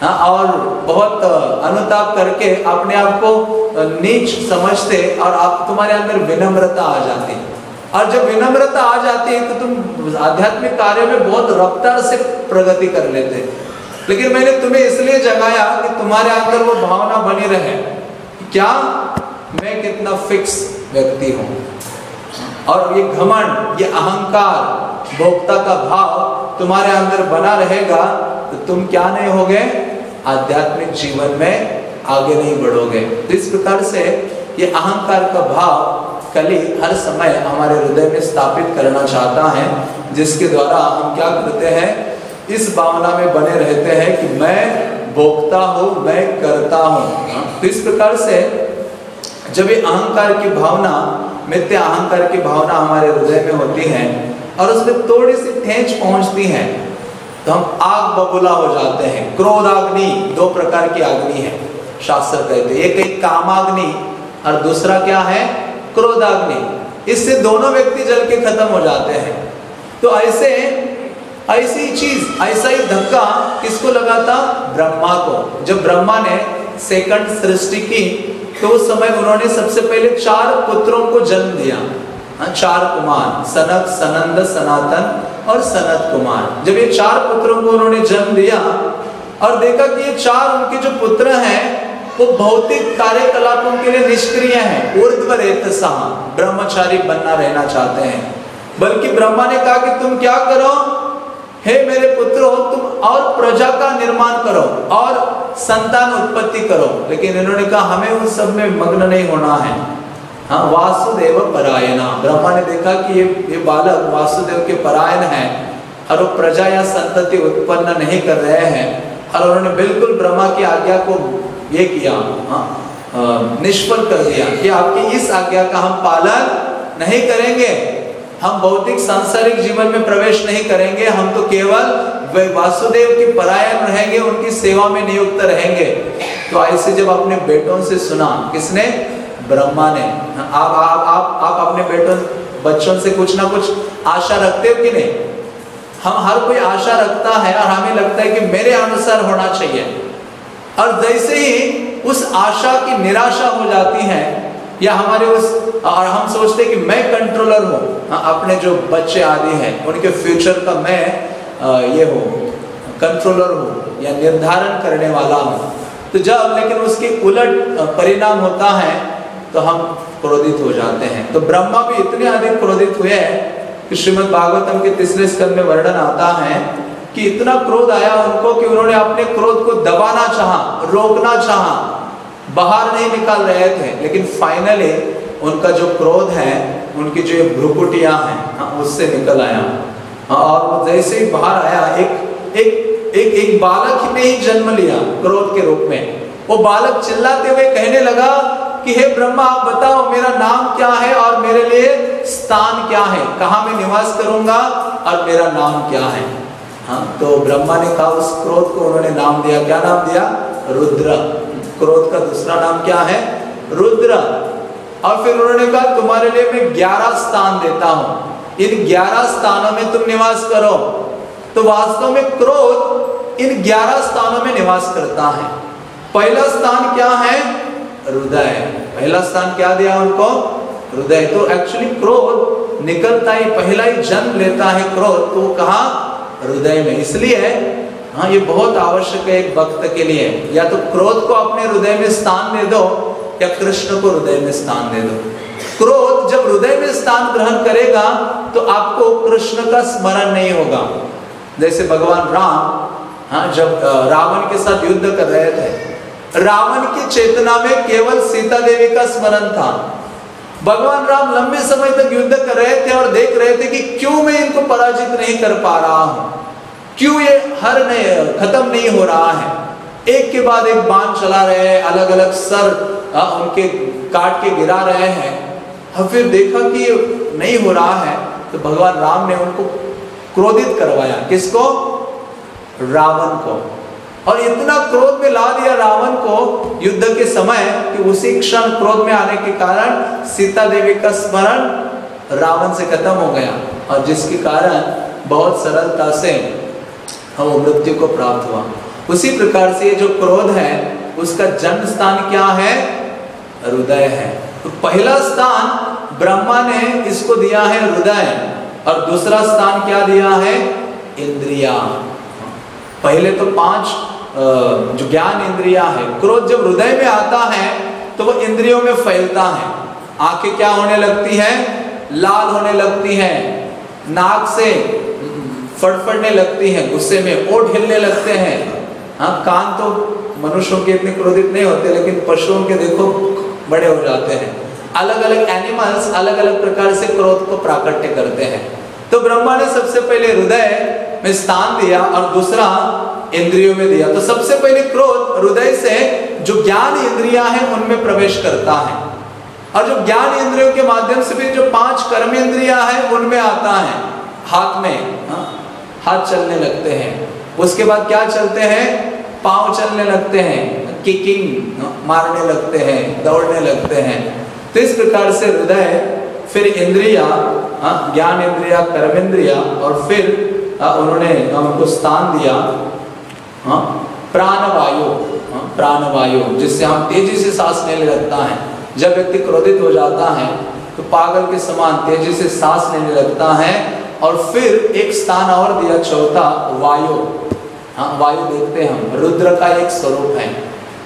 हाँ और बहुत अनुताप करके अपने आप को नीच समझते और आप, तुम्हारे अंदर विनम्रता आ जाती। और जब विनम्रता आ जाती है तो तुम आध्यात्मिक कार्य में बहुत रफ्तार से प्रगति कर लेते। लेकिन मैंने तुम्हें इसलिए जगाया कि तुम्हारे अंदर वो भावना बनी रहे क्या मैं कितना फिक्स व्यक्ति हूँ। और ये घमंड, ये अहंकार, भोक्ता का भाव तुम्हारे अंदर बना रहेगा तो तुम क्या नहीं होगे? आध्यात्मिक जीवन में आगे नहीं बढ़ोगे। तो इस प्रकार से ये अहंकार का भाव कली हर समय हमारे हृदय में स्थापित करना चाहता है, जिसके द्वारा हम क्या करते हैं? इस भावना में बने रहते हैं कि मैं भोगता हूँ, मैं करता हूँ। तो इस प्रकार से जब ये अहंकार की भावना मिथ्य अहंकार की भावना हमारे हृदय में होती है और उसमें थोड़ी सी ठेंच पहुँचती है तो हम आग बबूला हो जाते हैं। क्रोध अग्नि दो प्रकार की अग्नि है, शास्त्र कहते हैं। एक एक कामाग्नि और दूसरा क्या है? क्रोधाग्नि। इससे दोनों व्यक्ति जल के खत्म हो जाते हैं। तो ऐसे ऐसी चीज़ ऐसा ही धक्का किसको लगा था? ब्रह्मा को। जब ब्रह्मा ने सेकंड सृष्टि की तो उस समय उन्होंने सबसे पहले चार पुत्रों को जन्म दिया। हाँ, चार कुमार सनक सनंद सनातन और सनत कुमार। जब ये चार पुत्रों को उन्होंने जन्म दिया और देखा कि ये चार उनके जो पुत्र हैं वो भौतिक कार्यकलापों के लिए निष्क्रिय हैं। ऊर्ध्व ब्रह्मचारी बनना रहना चाहते हैं। बल्कि ब्रह्मा ने कहा कि तुम क्या करो? हे मेरे पुत्रों तुम और प्रजा का निर्माण करो और संतान उत्पत्ति करो। लेकिन इन्होंने कहा, हमें उन सब में मग्न नहीं होना है। हाँ वासुदेव परायणा। ब्रह्मा ने देखा कि ये ये बालक वासुदेव के परायण है और वो प्रजा या संतति उत्पन्न नहीं कर रहे हैं। और उन्होंने बिल्कुल ब्रह्मा की आज्ञा को ये किया हाँ निष्फल कर दिया कि आपकी इस आज्ञा का हम पालन नहीं करेंगे। हम भौतिक सांसारिक जीवन में प्रवेश नहीं करेंगे, हम तो केवल वासुदेव की परायण रहेंगे, उनकी सेवा में नियुक्त रहेंगे। तो ऐसे जब अपने बेटों से सुना, किसने? ब्रह्मा ने। आप आप आप आप अपने बेटों, बच्चों से कुछ ना कुछ आशा रखते हो कि नहीं? हम हर कोई आशा रखता है और हमें लगता है कि मेरे अनुसार होना चाहिए। और जैसे ही उस आशा की निराशा हो जाती है या हमारे उस और हम सोचते कि मैं कंट्रोलर हूँ। हाँ, अपने जो बच्चे आदि हैं उनके फ्यूचर का मैं ये हूँ कंट्रोलर हूँ या निर्धारण करने वाला हूँ। तो जब लेकिन उसके उलट परिणाम होता है तो हम क्रोधित हो जाते हैं। तो ब्रह्मा भी इतने अधिक क्रोधित हुए कि श्रीमद भागवतम के तीसरे स्कंद में वर्णन आता है कि इतना क्रोध आया उनको कि उन्होंने अपने क्रोध को दबाना चाहा रोकना चाहा। बाहर नहीं निकाल रहे थे लेकिन फाइनली उनका जो क्रोध है उनकी जो भ्रुकुटियाँ हैं हाँ, उससे निकल आया। और जैसे ही बाहर आया एक एक एक एक बालक ने ही जन्म लिया क्रोध के रूप में। वो बालक चिल्लाते हुए कहने लगा कि हे ब्रह्मा आप बताओ मेरा नाम क्या है और मेरे लिए स्थान क्या है? कहा मैं निवास करूँगा और मेरा नाम क्या है? हाँ तो ब्रह्मा ने कहा उस क्रोध को उन्होंने नाम दिया। क्या नाम दिया? रुद्र। क्रोध का दूसरा नाम क्या है? रुद्र। और फिर उन्होंने कहा, तुम्हारे लिए मैं ग्यारह स्थान देता हूँ। इन ग्यारह स्थानों में तुम निवास करो। तो वास्तव में क्रोध इन ग्यारह स्थानों में निवास करता है। पहला स्थान क्या है? हृदय। पहला स्थान क्या दिया उनको? हृदय। तो एक्चुअली क्रोध निकलता ही, पहला ही जन्म लेता है क्रोध। तो कहा, हृदय में। इसलिए हाँ ये बहुत आवश्यक है एक भक्त के लिए। या तो क्रोध को अपने हृदय में स्थान दे दो, या कृष्ण को हृदय में स्थान दे दो। क्रोध जब हृदय में स्थान ग्रहण करेगा तो आपको कृष्ण का स्मरण नहीं होगा। जैसे भगवान राम हाँ जब रावण के साथ युद्ध कर रहे थे, रावण की चेतना में केवल सीता देवी का स्मरण था। भगवान राम लंबे समय तक युद्ध कर रहे थे और देख रहे थे कि क्यों मैं इनको पराजित नहीं कर पा रहा हूँ। क्यों ये हर नहीं खत्म नहीं हो रहा है? एक के बाद एक बाँध चला रहे हैं अलग अलग सर आ, उनके काट के गिरा रहे हैं। अब फिर देखा कि ये नहीं हो रहा है तो भगवान राम ने उनको क्रोधित करवाया। किसको? रावण को। और इतना क्रोध में ला दिया रावण को युद्ध के समय कि उसी क्षण क्रोध में आने के कारण सीता देवी का स्मरण रावण से खत्म हो गया। और जिसके कारण बहुत सरलता से वो मृत्यु को प्राप्त हुआ। उसी प्रकार से ये जो क्रोध है, उसका जन्म स्थान क्या है? हृदय है। तो पहला स्थान ब्रह्मा ने इसको दिया है हृदय, और दूसरा स्थान क्या दिया है? इंद्रिया। पहले तो पाँच जो ज्ञान इंद्रिया है, क्रोध जब हृदय में आता है तो वो इंद्रियों में फैलता है। आँखें क्या होने लगती है? लाल होने लगती है। नाक से फड़फड़ने लगती हैं, गुस्से में ओठ हिलने लगते हैं। हाँ कान तो मनुष्यों के इतने क्रोधित नहीं होते, लेकिन पशुओं के देखो बड़े हो जाते हैं। अलग अलग एनिमल्स अलग अलग प्रकार से क्रोध को प्राकट्य करते हैं। तो ब्रह्मा ने सबसे पहले हृदय में स्थान दिया और दूसरा इंद्रियों में दिया। तो सबसे पहले क्रोध हृदय से जो ज्ञान इंद्रिया है, उनमें प्रवेश करता है। और जो ज्ञान इंद्रियों के माध्यम से भी जो पाँच कर्म इंद्रिया है, उनमें आता है। हाथ में, हा? हाथ चलने लगते हैं। उसके बाद क्या चलते हैं? पाँव चलने लगते हैं। किकिंग मारने लगते हैं, दौड़ने लगते हैं। तो इस प्रकार से हृदय, फिर इंद्रिया ज्ञान इंद्रिया, कर्म इंद्रिया, और फिर उन्होंने उनको स्थान दिया प्राणवायु प्राणवायु, जिससे हम तेज़ी से सांस लेने लगता है। जब व्यक्ति क्रोधित हो जाता है तो पागल के समान तेज़ी से सांस लेने लगता है और फिर एक स्थान और दिया चौथा वायु। हाँ वायु देखते हैं हम। रुद्र का एक स्वरूप है।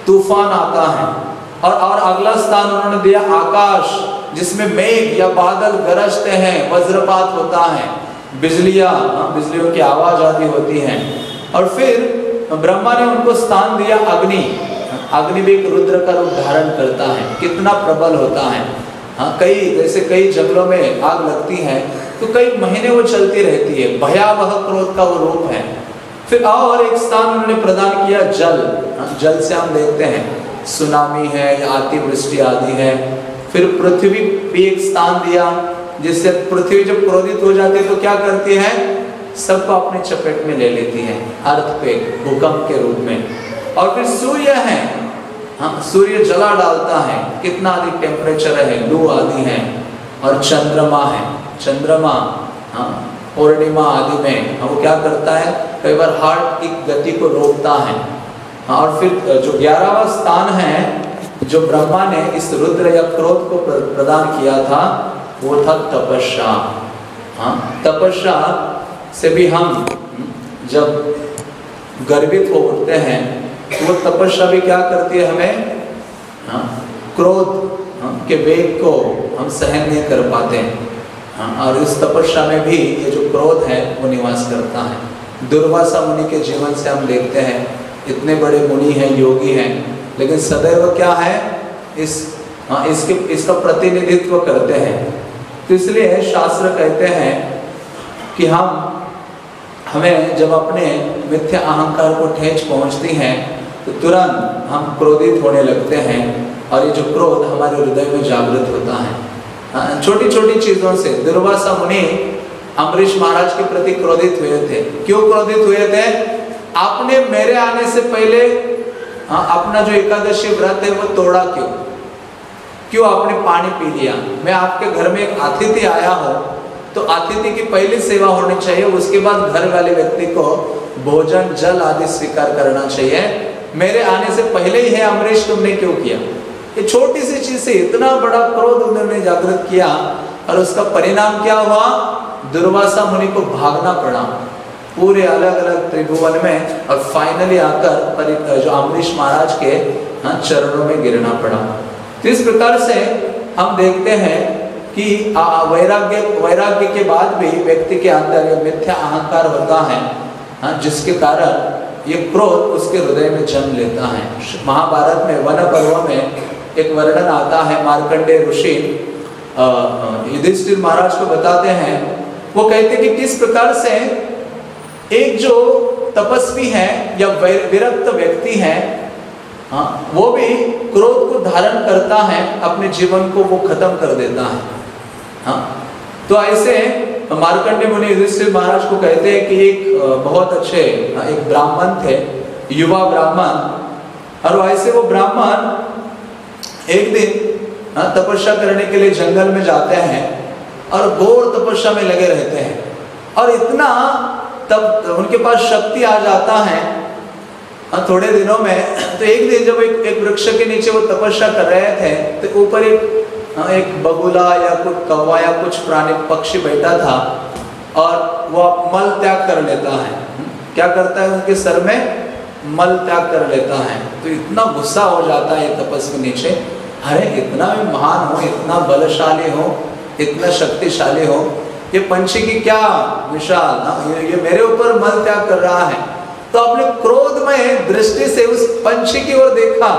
तूफ़ान आता है। और और अगला स्थान उन्होंने दिया आकाश जिसमें मेघ या बादल गरजते हैं वज्रपात होता है। बिजलियाँ हाँ, बिजलियों की आवाज़ आती होती है। और फिर ब्रह्मा ने उनको स्थान दिया अग्नि। अग्नि भी एक रुद्र का रूप धारण करता है। कितना प्रबल होता है। हाँ कई जैसे कई जंगलों में आग लगती है तो कई महीने वो चलती रहती है। भयावह क्रोध का वो रूप है। फिर और एक स्थान उन्होंने प्रदान किया, जल। जल से हम देखते हैं। सुनामी है या अतिवृष्टि आदि है। फिर पृथ्वी भी एक स्थान दिया, जिससे पृथ्वी जब क्रोधित हो जाती है तो क्या करती है? सबको अपने चपेट में ले लेती है, अर्थ पे, भूकंप के रूप में। और फिर सूर्य है। हाँ सूर्य जला डालता है। कितना अधिक टेम्परेचर है, लू आदि है। और चंद्रमा है। चंद्रमा हाँ पूर्णिमा आदि में हाँ, वो क्या करता है? कई बार हार्ट की गति को रोकता है। हाँ, और फिर जो ग्यारहवा स्थान है जो ब्रह्मा ने इस रुद्र या क्रोध को प्रदान किया था वो था तपस्या। हाँ तपस्या से भी हम जब गर्वित हो उठते हैं तो वो तपस्या भी क्या करती है हमें? हाँ, क्रोध हाँ, के वेग को हम सहन नहीं कर पाते हाँ, और इस तपस्या में भी ये जो क्रोध है वो निवास करता है। दुर्वासा मुनि के जीवन से हम देखते हैं इतने बड़े मुनि हैं योगी हैं लेकिन सदैव क्या है इस हाँ, इसके इसका प्रतिनिधित्व करते हैं। तो इसलिए शास्त्र कहते हैं कि हम हमें जब अपने मिथ्या अहंकार को ठेच पहुँचती हैं तो तुरंत हम क्रोधित होने लगते हैं और ये जो क्रोध हमारे हृदय में जागृत होता है हाँ, छोटी छोटी चीज़ों से। दुर्वासा मुनि अमरीश महाराज के प्रति क्रोधित हुए थे। क्यों क्रोधित हुए थे? आपने मेरे आने से पहले हाँ, अपना जो एकादशी व्रत है वो तोड़ा क्यों? क्यों आपने पानी पी लिया? मैं आपके घर में एक अतिथि आया हूँ तो अतिथि की पहली सेवा होनी चाहिए उसके बाद घर वाले व्यक्ति को भोजन जल आदि स्वीकार करना चाहिए। मेरे आने से पहले ही है अमरीश तुमने क्यों किया? ये छोटी सी चीज़ से इतना बड़ा क्रोध उन्होंने जागृत किया और उसका परिणाम क्या हुआ? दुर्वासा मुनि को भागना पड़ा। पूरे अलग अलग त्रिभुवन में और फाइनली आकर जो अमरीश महाराज के हाँ चरणों में गिरना पड़ा। तो इस प्रकार से हम देखते हैं कि वैराग्य वैराग्य के बाद भी व्यक्ति के अंदर मिथ्या अहंकार होता है हाँ जिसके कारण ये क्रोध उसके हृदय में जन्म लेता है। महाभारत में वन पर्व में एक वर्णन आता है मार्कंडे ऋषि। युधिष्ठिर महाराज को बताते हैं, वो कहते कि किस प्रकार से एक जो तपस्वी है या विरक्त व्यक्ति है हाँ वो भी क्रोध को धारण करता है, अपने जीवन को वो खत्म कर देता है। हाँ तो ऐसे मार्कंडे मुनि युधिष्ठिर महाराज को कहते हैं कि एक बहुत अच्छे एक ब्राह्मण थे, युवा ब्राह्मण। और वैसे वो ब्राह्मण एक दिन हाँ, तपस्या करने के लिए जंगल में जाते हैं और घोर तपस्या में लगे रहते हैं। और इतना तब उनके पास शक्ति आ जाता है हाँ थोड़े दिनों में तो एक दिन जब एक एक वृक्ष के नीचे वो तपस्या कर रहे थे तो ऊपर एक हाँ, एक बगुला या कुछ कौवा या कुछ प्राणी पक्षी बैठा था और वो मल त्याग कर लेता है। क्या करता है उनके सर में? मल त्याग कर लेता है तो इतना गुस्सा हो जाता है ये तपस्वी नीचे। अरे इतना भी महान हो इतना बलशाली हो इतना शक्तिशाली हो ये पंछी की क्या विशाल हाँ, ये, ये मेरे ऊपर मल त्याग कर रहा है। तो अपने में दृष्टि से उस पंछी की ओर देखा।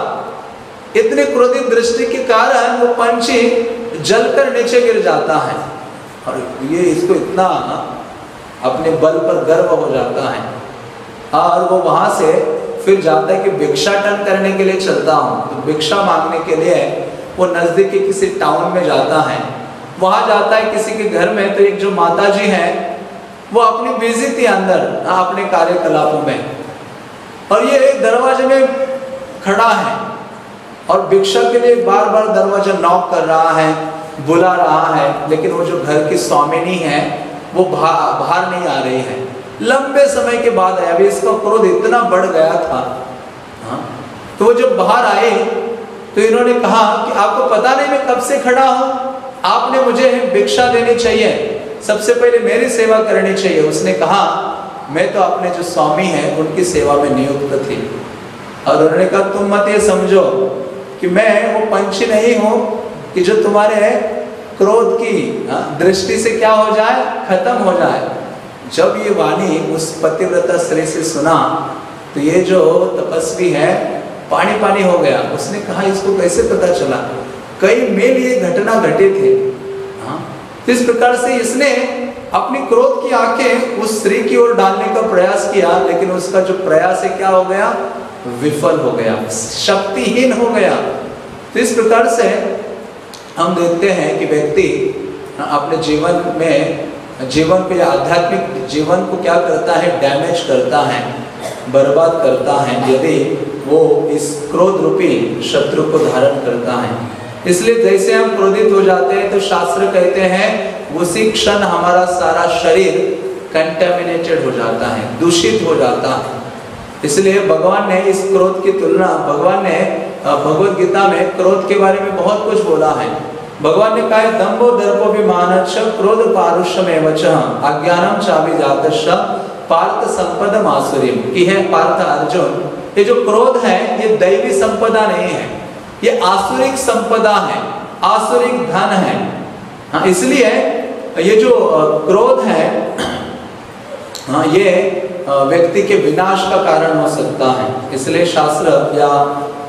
इतनी क्रोधित दृष्टि के कारण वो पंछी जलकर नीचे गिर जाता है। और ये इसको इतना अपने बल पर गर्व हो जाता है। और वो वहाँ से फिर जाता है कि भिक्षा भिक्षाटन करने के लिए चलता हूँ तो भिक्षा मांगने के लिए वो नज़दीक के किसी टाउन में जाता है। वहाँ जाता है किसी के घर में तो एक जो माता जी है वो अपनी बिज़ी थी अंदर अपने कार्यकलापों में। और ये एक दरवाजे में खड़ा है और भिक्षा के लिए बार बार दरवाज़ा नॉक कर रहा है बुला रहा है लेकिन वो जो घर की स्वामिनी है वो बाहर भा, नहीं आ रही है। लंबे समय के बाद आया अभी इसका क्रोध इतना बढ़ गया था। हाँ? तो वो जब बाहर आए तो इन्होंने कहा कि आपको पता नहीं मैं कब से खड़ा हूँ? आपने मुझे भिक्षा देनी चाहिए। सबसे पहले मेरी सेवा करनी चाहिए। उसने कहा मैं तो अपने जो स्वामी हैं उनकी सेवा में नियुक्त थी। और उन्होंने कहा तुम मत ये समझो कि मैं वो पंछी नहीं हूँ कि जो तुम्हारे क्रोध की हाँ, दृष्टि से क्या हो जाए खत्म हो जाए। जब ये वाणी उस पतिव्रता स्त्री से सुना तो ये जो तपस्वी है पानी पानी हो गया। उसने कहा, इसको कैसे पता चला? कई मेल ये घटना घटे थे। हाँ। इस प्रकार से इसने अपनी क्रोध की आँखें उस स्त्री की ओर डालने का प्रयास किया, लेकिन उसका जो प्रयास है, क्या हो गया? विफल हो गया। शक्तिहीन हो गया। तो इस प्रकार से हम देखते हैं कि व्यक्ति अपने जीवन में जीवन को या आध्यात्मिक जीवन को क्या करता है? डैमेज करता है, बर्बाद करता है, यदि वो इस क्रोध रूपी शत्रु को धारण करता है। इसलिए जैसे हम क्रोधित हो जाते हैं तो शास्त्र कहते हैं, उसी क्षण हमारा सारा शरीर कंटेमिनेटेड हो जाता है, दूषित हो जाता है। इसलिए भगवान ने इस क्रोध की तुलना, भगवान ने भगवत गीता में क्रोध के बारे में बहुत कुछ बोला है। भगवान ने कहा, दम्भो दर्पो भी मानच क्रोध पारुष्य में वच अज्ञानम चाबी जात पार्थ संपद मासुरी की है पार्थ अर्जुन? ये जो क्रोध है, ये दैवी संपदा नहीं है। ये आसुरिक संपदा है, आसुरिक धन है। हाँ इसलिए ये जो क्रोध है हाँ ये व्यक्ति के विनाश का कारण हो सकता है। इसलिए शास्त्र या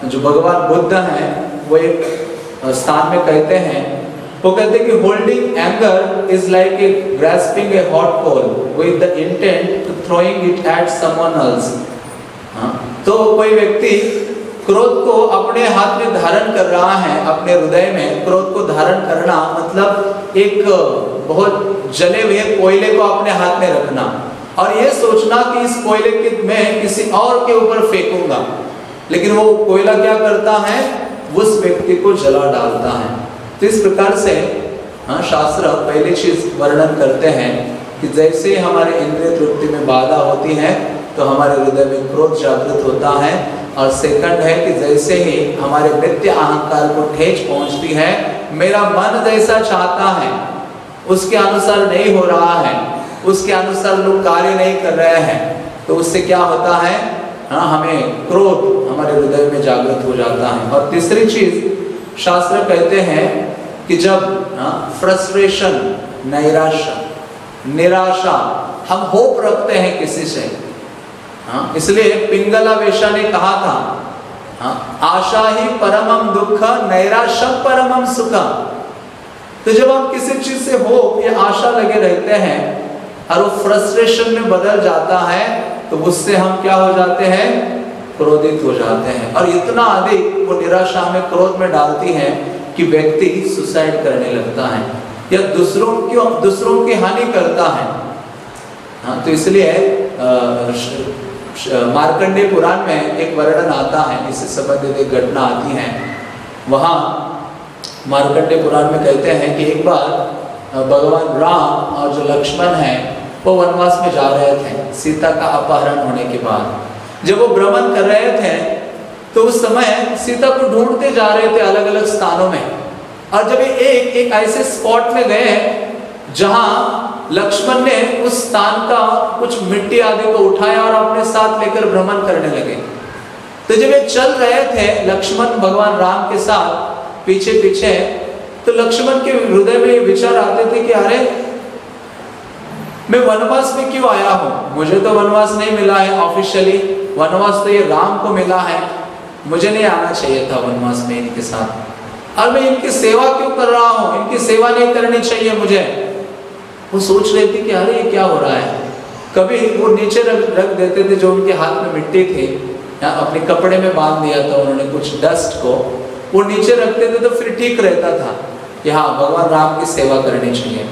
जो भगवान बुद्ध हैं, वो एक स्थान में कहते हैं, वो कहते हैं कि holding anger is like a grasping a hot coal with the intent to throwing it at someone else तो कोई व्यक्ति क्रोध को अपने हाथ में धारण कर रहा है, अपने हृदय में क्रोध को धारण करना मतलब एक बहुत जले हुए कोयले को अपने हाथ में रखना। और ये सोचना कि इस कोयले के मैं किसी और के ऊपर फेंकूँगा। लेकिन वो कोयला क्या करता है? उस व्यक्ति को जला डालता है। तो इस प्रकार से हाँ शास्त्र पहली चीज़ वर्णन करते हैं कि जैसे हमारे इंद्रिय तृप्ति में बाधा होती है तो हमारे हृदय में क्रोध जागृत होता है। और सेकंड है कि जैसे ही हमारे नित्य अहंकार को ठेच पहुँचती है, मेरा मन जैसा चाहता है, उसके अनुसार नहीं हो रहा है, उसके अनुसार लोग कार्य नहीं कर रहे हैं तो उससे क्या होता है? हाँ हमें क्रोध हमारे हृदय में जागृत हो जाता है। और तीसरी चीज़, शास्त्र कहते हैं कि जब फ्रस्ट्रेशन नैराशा, निराशा, हम होप रखते हैं किसी से। हाँ इसलिए पिंगला वेशा ने कहा था हाँ आशा ही परमम दुख, नैराश्य परमम सुख। तो जब हम किसी चीज़ से हो, या आशा लगे रहते हैं, और वो फ्रस्ट्रेशन में बदल जाता है तो उससे हम क्या हो जाते हैं? क्रोधित हो जाते हैं। और इतना अधिक वो निराशा में क्रोध में डालती है कि व्यक्ति सुसाइड करने लगता है। या दूसरों की दूसरों की हानि करता है। हाँ तो इसलिए मार्कंडे पुराण में एक वर्णन आता है, इससे संबंधित एक घटना आती है। वहाँ मार्कंडे पुराण में कहते हैं कि एक बार भगवान राम और जो लक्ष्मण है वो वनवास में जा रहे थे। सीता का अपहरण होने के बाद। जब वो भ्रमण कर रहे थे तो उस समय सीता को ढूंढते जा रहे थे अलग अलग स्थानों में। और जब एक एक ऐसे स्पॉट में गए जहाँ लक्ष्मण ने उस स्थान का कुछ मिट्टी आदि को उठाया और अपने साथ लेकर भ्रमण करने लगे। तो जब ये चल रहे थे, लक्ष्मण भगवान राम के साथ पीछे पीछे तो लक्ष्मण के हृदय में विचार आते थे कि अरे मैं वनवास में क्यों आया हूँ? मुझे तो वनवास नहीं मिला है ऑफिशियली वनवास तो ये राम को मिला है। मुझे नहीं आना चाहिए था वनवास में इनके साथ। और मैं इनकी सेवा क्यों कर रहा हूँ? इनकी सेवा नहीं करनी चाहिए मुझे। वो सोच रहे थे कि अरे, ये क्या हो रहा है? कभी वो नीचे रख रख देते थे जो उनके हाथ में मिट्टी थी। या अपने कपड़े में बाँध दिया था उन्होंने कुछ डस्ट को। वो नीचे रखते थे तो फिर ठीक रहता था कि हाँ भगवान राम की सेवा करनी चाहिए।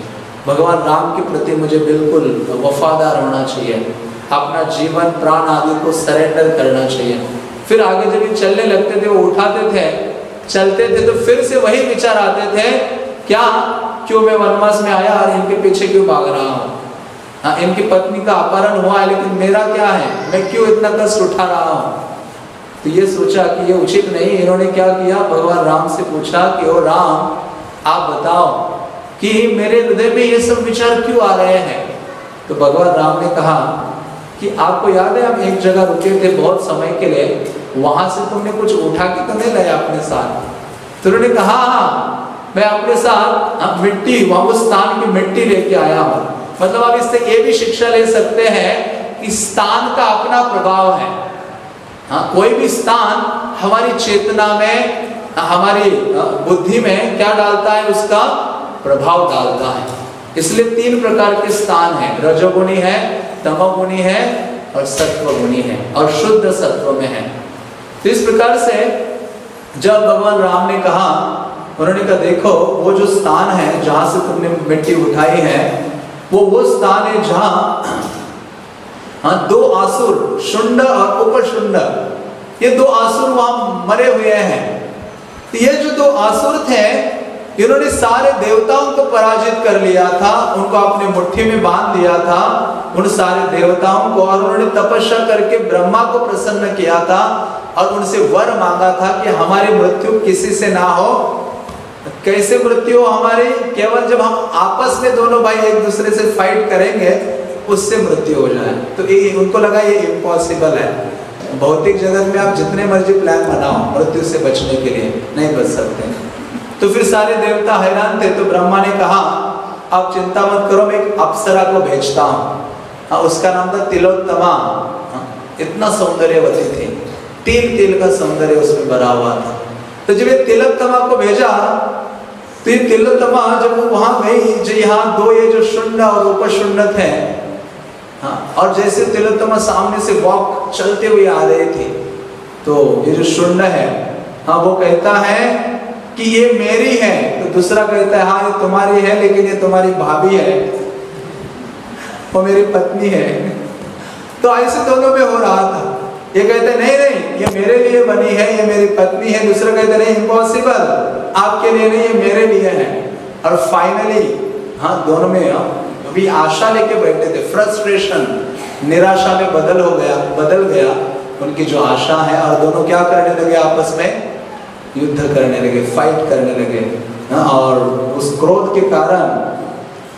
भगवान राम के प्रति मुझे बिल्कुल वफादार होना चाहिए। अपना जीवन, प्राण आदि को सरेंडर करना चाहिए। फिर आगे जब ये चलने लगते थे, वो उठाते थे, चलते थे तो फिर से वही विचार आते थे, क्या, क्यों मैं वनवास में आया और इनके पीछे क्यों भाग रहा हूँ? हाँ इनकी पत्नी का अपहरण हुआ है लेकिन मेरा क्या है? मैं क्यों इतना कष्ट उठा रहा हूँ? तो ये सोचा कि ये उचित नहीं, इन्होंने क्या किया? भगवान राम से पूछा कि, ओ राम, आप बताओ कि मेरे हृदय में ये सब विचार क्यों आ रहे हैं? तो भगवान राम ने कहा कि आपको याद है हम एक जगह रुके थे बहुत समय के लिए वहाँ से तुमने कुछ उठा के तो नहीं लाया अपने साथ? तो उन्होंने कहा हाँ मैं अपने साथ हाँ, मिट्टी वहाँ उस स्थान की मिट्टी लेके आया हूँ। मतलब आप इससे ये भी शिक्षा ले सकते हैं कि स्थान का अपना प्रभाव है। हाँ कोई भी स्थान हमारी चेतना में हमारी बुद्धि में क्या डालता है उसका प्रभाव डालता है। इसलिए तीन प्रकार के स्थान है। रजोगुणी है, तमोगुणी है और सत्वगुणी है और शुद्ध सत्व में है। तो इस प्रकार से जब भगवान राम ने कहा, उन्होंने कहा, देखो, वो जो स्थान है जहाँ से तुमने मिट्टी उठाई है, वो वो स्थान है जहाँ हाँ दो आसुर, शुंड और उपशुंड, ये दो आसुर वहाँ मरे हुए हैं। तो ये जो दो आसुर थे इन्होंने सारे देवताओं को पराजित कर लिया था, उनको अपने मुट्ठी में बाँध लिया था, उन सारे देवताओं को और उन्होंने तपस्या करके ब्रह्मा को प्रसन्न किया था और उनसे वर मांगा था कि हमारी मृत्यु किसी से ना हो। कैसे मृत्यु हो हमारी? केवल जब हम आपस में दोनों भाई एक दूसरे से फाइट करेंगे, उससे मृत्यु हो जाए। तो ये उनको लगा ये इम्पॉसिबल है। भौतिक जगत में आप जितने मर्ज़ी प्लान बनाओ मृत्यु से बचने के लिए, नहीं बच सकते। तो फिर सारे देवता हैरान थे तो ब्रह्मा ने कहा आप चिंता मत करो मैं एक अप्सरा को भेजता हूँ। हाँ, उसका नाम था तिलोत्तमा। हाँ, इतना सौंदर्यवती थी। तीन तिल का सौंदर्य उसमें भरा हुआ था। तो जब ये तिलोत्तमा को भेजा तो ये तिलोत्तमा जब वहाँ गई जो यहाँ दो ये जो शुंड और उपशुंड थे हाँ और जैसे तिलोत्तमा सामने से वॉक चलते हुए आ रहे थे तो ये जो शुंड है हाँ वो कहता है कि ये मेरी है तो दूसरा कहता है हाँ ये तुम्हारी है लेकिन ये तुम्हारी भाभी है। वो मेरी पत्नी है। तो ऐसे दोनों में हो रहा था। ये कहते नहीं नहीं ये मेरे लिए बनी है ये मेरी पत्नी है। दूसरा कहते नहीं इम्पॉसिबल आपके लिए नहीं ये मेरे लिए है। और फाइनली हाँ दोनों में हाँ, अभी आशा लेके बैठे थे। फ्रस्ट्रेशन निराशा में बदल हो गया बदल गया उनकी जो आशा है। और दोनों क्या करने लगे आपस में? युद्ध करने लगे फाइट करने लगे हाँ, और उस क्रोध के कारण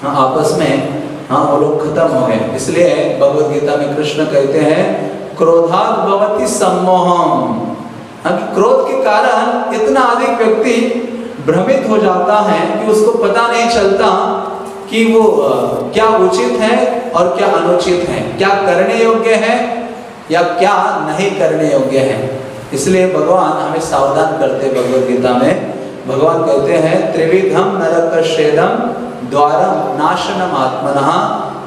हाँ, आपस में हाँ वो लोग खत्म हो गए। इसलिए भगवत गीता में कृष्ण कहते हैं क्रोधात भवती सम्मोहम। हाँ, क्रोध के कारण इतना अधिक व्यक्ति भ्रमित हो जाता है कि उसको पता नहीं चलता कि वो क्या उचित है और क्या अनुचित है। क्या करने योग्य है या क्या नहीं करने योग्य है। इसलिए भगवान हमें सावधान करते भगवत गीता में। भगवान कहते हैं त्रिविधम नरक शेदम द्वारम नाशनम आत्मन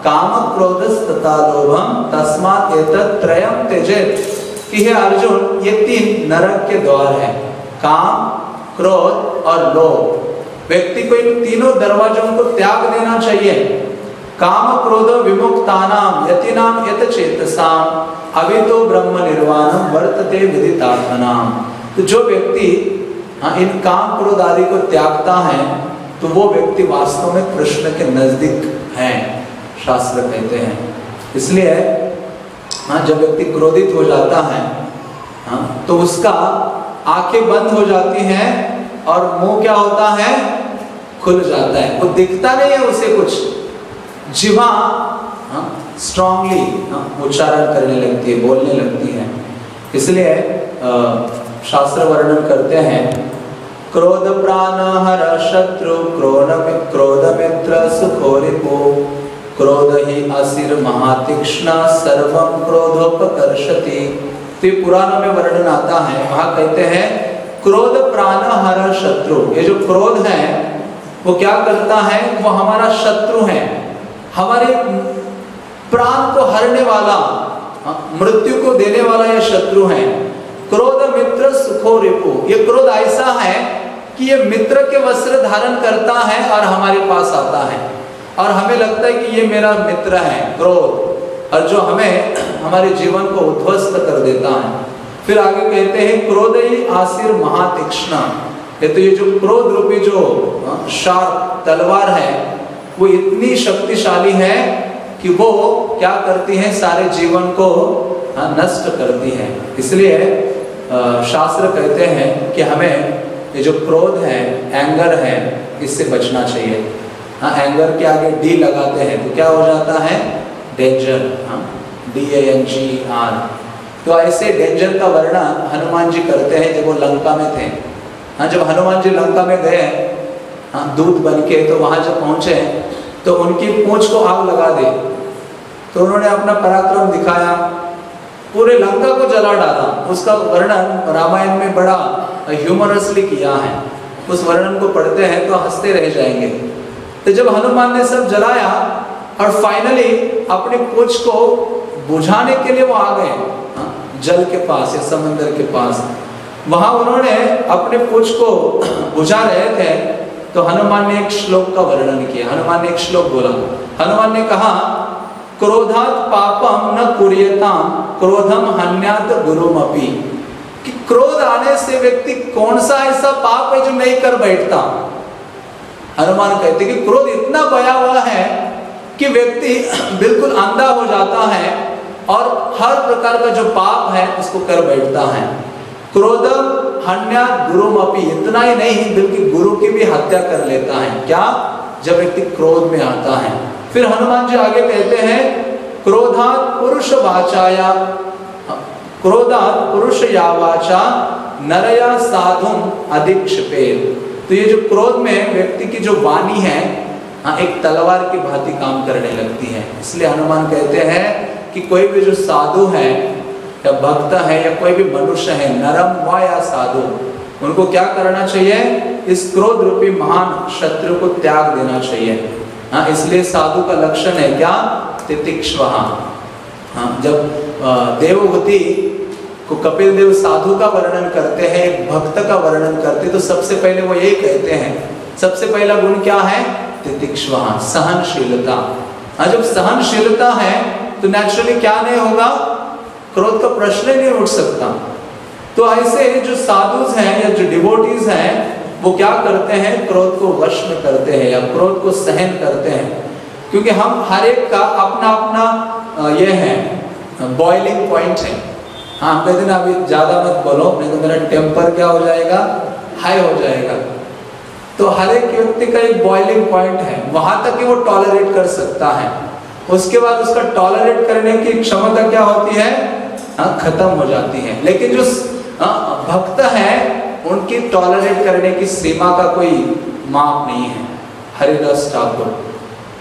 काम क्रोध तथा लोभम तस्मात त्रयम त्यजेत। कि हे अर्जुन, ये तीन नरक के द्वार हैं, काम, क्रोध और लोभ। व्यक्ति को इन तीनों दरवाजों को त्याग देना चाहिए। काम क्रोध विमुक्तानाम यतिनाम यत चेतसाम अवितो ब्रह्म निर्वाणम वर्तते विदितात्मनाम तो जो व्यक्ति हाँ इन काम क्रोध आदि को त्यागता है तो वो व्यक्ति वास्तव में कृष्ण के नज़दीक है, शास्त्र कहते हैं। इसलिए हाँ जब व्यक्ति क्रोधित हो जाता है हाँ तो उसका आँखें बंद हो जाती हैं और मुँह क्या होता है? खुल जाता है। वो दिखता नहीं है उसे कुछ। जीवा स्ट्रांगली हाँ, हाँ, उच्चारण करने लगती है बोलने लगती है। इसलिए शास्त्र वर्णन करते हैं क्रोध प्राण हर शत्रु क्रोध क्रोध मित्र सुखोरिपो क्रोध ही असिर महातीक्ष्ण सर्वम क्रोधोपकर्षति। तो पुराणों में वर्णन आता है वहाँ कहते हैं क्रोध प्राण हर शत्रु। ये जो क्रोध है वो क्या करता है वो हमारा शत्रु है। हमारे प्राण को हरने वाला हाँ, मृत्यु को देने वाला ये शत्रु है। क्रोध मित्र सुखो रिपु। ये क्रोध ऐसा है कि ये मित्र के वस्त्र धारण करता है और हमारे पास आता है। और हमें लगता है कि ये मेरा मित्र है क्रोध। और जो हमें हमारे जीवन को उध्वस्त कर देता है। फिर आगे कहते हैं क्रोध ही आसिर महातीक्ष्ण। ये तो ये जो क्रोध रूपी जो शार्प तलवार है वो इतनी शक्तिशाली है कि वो क्या करती है, सारे जीवन को नष्ट करती है। इसलिए शास्त्र कहते हैं कि हमें ये जो क्रोध है, एंगर है, इससे बचना चाहिए। हाँ एंगर के आगे डी लगाते हैं तो क्या हो जाता है? डेंजर हाँ D A N G R तो ऐसे डेंजर का वर्णन हनुमान जी करते हैं जब वो लंका में थे। हाँ जब हनुमान जी लंका में गए हाँ दूध बन के तो वहाँ जब पहुँचे तो उनकी पूंछ को आग लगा दी। तो उन्होंने अपना पराक्रम दिखाया। पूरे लंका को जला डाला। उसका वर्णन रामायण में बड़ा ह्यूमरसली किया है। उस वर्णन को पढ़ते हैं तो हँसते रह जाएँगे। तो जब हनुमान ने सब जलाया और फाइनली अपने पूछ को बुझाने के लिए वो आ गए हाँ, जल के पास या समंदर के पास। वहाँ उन्होंने अपने पूछ को बुझा रहे थे। तो हनुमान ने एक श्लोक का वर्णन किया। हनुमान ने एक श्लोक बोला। हनुमान ने कहा, क्रोधात पापम न कुरियताम क्रोधम हन्यात गुरुमपि। कि क्रोध आने से व्यक्ति कौन सा ऐसा पाप है जो नहीं कर बैठता? हनुमान कहते कि क्रोध इतना बया हुआ है कि व्यक्ति बिल्कुल अंधा हो जाता है और हर प्रकार का जो पाप है उसको कर बैठता है। क्रोधम हन्या, गुरुमपि, इतना ही नहीं, बल्कि गुरु की भी हत्या कर लेता है। क्या? जब व्यक्ति क्रोध में आता है। फिर हनुमान जी आगे कहते हैं, क्रोधात पुरुष वाचाया, क्रोधात पुरुष या वाचा नरया साधु अधिक्षपेद तो ये जो क्रोध में व्यक्ति की जो वाणी है हाँ एक तलवार की भांति काम करने लगती है। इसलिए हनुमान कहते हैं कि कोई भी जो साधु है या भक्त है या कोई भी मनुष्य है, नरम व या साधु, उनको क्या करना चाहिए? इस क्रोध रूपी महान शत्रु को त्याग देना चाहिए। हाँ इसलिए साधु का लक्षण है क्या? तितिक्ष्व हाँ जब देवभूति को कपिल देव साधु का वर्णन करते हैं एक भक्त का वर्णन करते तो सबसे पहले वो यही कहते हैं, सबसे पहला गुण क्या है? तितिक्ष्व सहनशीलता। हाँ जब सहनशीलता है तो नेचुरली क्या नहीं होगा? क्रोध का प्रश्न ही नहीं उठ सकता। तो ऐसे जो साधु हैं या जो डिवोटीज हैं, वो क्या करते हैं? क्रोध को वश में करते हैं या क्रोध को सहन करते हैं। क्योंकि हम हर एक का अपना अपना ये है बॉइलिंग पॉइंट है। हाँ कहते ना अभी ज़्यादा मत बोलो, नहीं तो मेरा टेम्पर क्या हो जाएगा? हाई हो जाएगा। तो हर एक व्यक्ति का एक बॉइलिंग पॉइंट है। वहाँ तक ही वो टॉलरेट कर सकता है। उसके बाद उसका टॉलरेट करने की क्षमता क्या होती हाँ? खत्म हो जाती है। लेकिन जो भक्त है, उनकी टॉलरेट करने की सीमा का कोई माप नहीं है। हरिदास ठाकुर।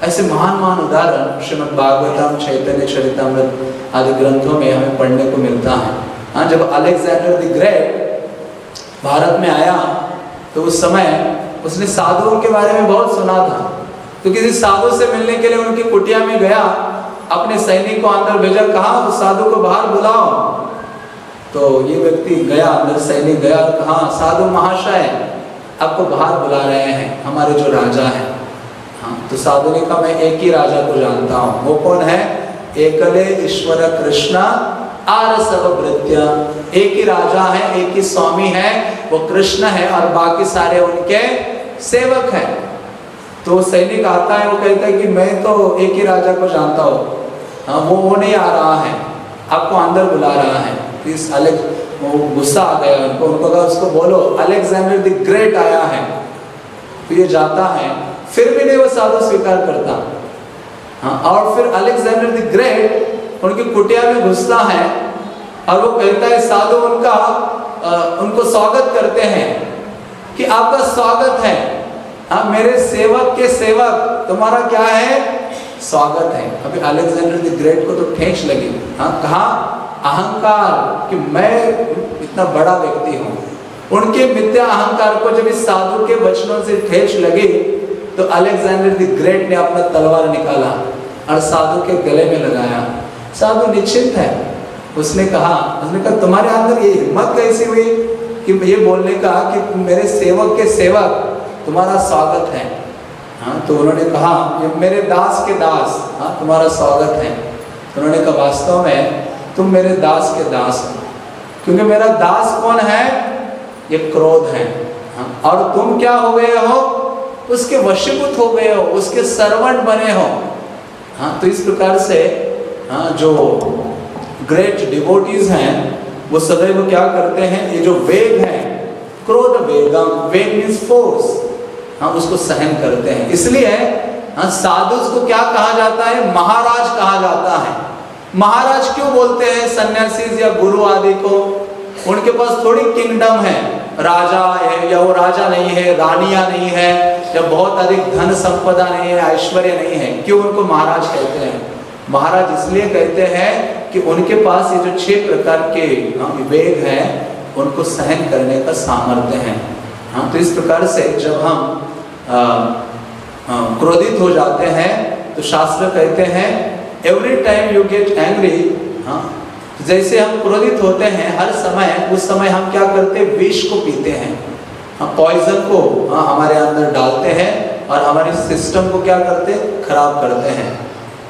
ऐसे महान महान उदाहरण श्रीमद भागवतम, चैतन्य, चरितमृत आदि ग्रंथों में हमें पढ़ने को मिलता है। हाँ जब अलेक्जेंडर द ग्रेट भारत में आया तो उस समय उसने साधुओं के बारे में बहुत सुना था। तो किसी साधु से मिलने के लिए उनकी कुटिया में गया अपने सैनिक को अंदर भेजा कहा, उस साधु को बाहर बुलाओ। तो ये व्यक्ति गया, अंदर सैनिक गया और कहा, साधु महाशय, आपको बाहर बुला रहे हैं, हमारे जो राजा है। हाँ तो साधु ने कहा, मैं एक ही राजा को जानता हूँ। वो कौन है? एकले ईश्वर कृष्ण आर सब वृत्य एक ही राजा है, एक ही स्वामी है, वो कृष्ण है और बाकी सारे उनके सेवक हैं। तो सैनिक आता है, वो कहता है कि, मैं तो एक ही राजा को जानता हूँ। हाँ वो वो नहीं आ रहा है। आपको अंदर बुला रहा है। प्लीज़ अलेक्स वो गुस्सा आ गया उनको। उनको कहा उसको बोलो अलेक्जेंडर द ग्रेट आया है। तो ये जाता है। फिर भी नहीं वो साधु स्वीकार करता। हाँ और फिर अलेक्जेंडर द ग्रेट उनकी कुटिया में घुसता है और वो कहता है साधु उनका आ, उनको स्वागत करते हैं कि आपका स्वागत है। हाँ मेरे सेवक के सेवक तुम्हारा क्या है? स्वागत है। अभी अलेक्जेंडर द ग्रेट को तो ठेंच लगी। हाँ कहा, अहंकार कि मैं इतना बड़ा व्यक्ति हूँ। उनके मिथ्या अहंकार को जब इस साधु के वचनों से ठेच लगी तो अलेक्जेंडर द ग्रेट ने अपना तलवार निकाला और साधु के गले में लगाया। साधु निश्चिंत है। उसने कहा उसने कहा, तुम्हारे अंदर ये हिम्मत कैसी हुई कि ये बोलने का कि मेरे सेवक के सेवक तुम्हारा स्वागत है? हाँ तो उन्होंने कहा, ये मेरे दास के दास हाँ तुम्हारा स्वागत है। तो उन्होंने कहा, वास्तव में तुम मेरे दास के दास हो, क्योंकि मेरा दास कौन है? ये क्रोध है हाँ? और तुम क्या हो गए हो? उसके वशीभूत हो गए हो, उसके सर्वंट बने हो। हाँ तो इस प्रकार से हाँ जो ग्रेट डिवोटीज हैं, वो सदैव क्या करते हैं? ये जो वेग है, क्रोध वेगम, वेग मीन्स फोर्स हाँ उसको सहन करते हैं। इसलिए हाँ साधु को क्या कहा जाता है? महाराज कहा जाता है। महाराज क्यों बोलते हैं सन्यासी या गुरु आदि को? उनके पास थोड़ी किंगडम है। राजा है या वो राजा नहीं है रानिया नहीं है या बहुत अधिक धन संपदा नहीं है ऐश्वर्य नहीं है। क्यों उनको महाराज कहते हैं? महाराज इसलिए कहते हैं कि उनके पास ये जो छह प्रकार के हाँ, वेग हैं उनको सहन करने का सामर्थ्य है। हाँ तो इस प्रकार से जब हम क्रोधित हो जाते हैं तो शास्त्र कहते हैं every time you get angry हाँ जैसे हम क्रोधित होते हैं हर समय उस समय हम क्या करते हैं? विष को पीते हैं। हम पॉइजन को हाँ, हमारे अंदर डालते हैं और हमारे सिस्टम को क्या करते खराब करते हैं।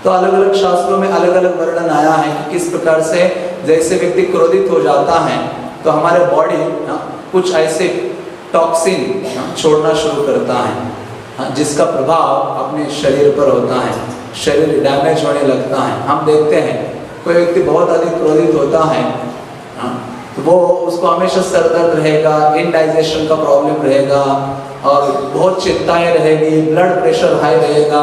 तो अलग अलग शास्त्रों में अलग अलग वर्णन आया है कि किस प्रकार से जैसे व्यक्ति क्रोधित हो जाता है तो हमारे बॉडी हाँ, कुछ ऐसे टॉक्सिन हाँ, छोड़ना शुरू करता है। जिसका प्रभाव अपने शरीर पर होता है। शरीर डैमेज होने लगता है। हम देखते हैं कोई व्यक्ति बहुत अधिक क्रोधित होता है हाँ, तो वो उसको हमेशा सर दर्द रहेगा इनडाइजेशन का प्रॉब्लम रहेगा और बहुत चिंताएँ रहेगी ब्लड प्रेशर हाई रहेगा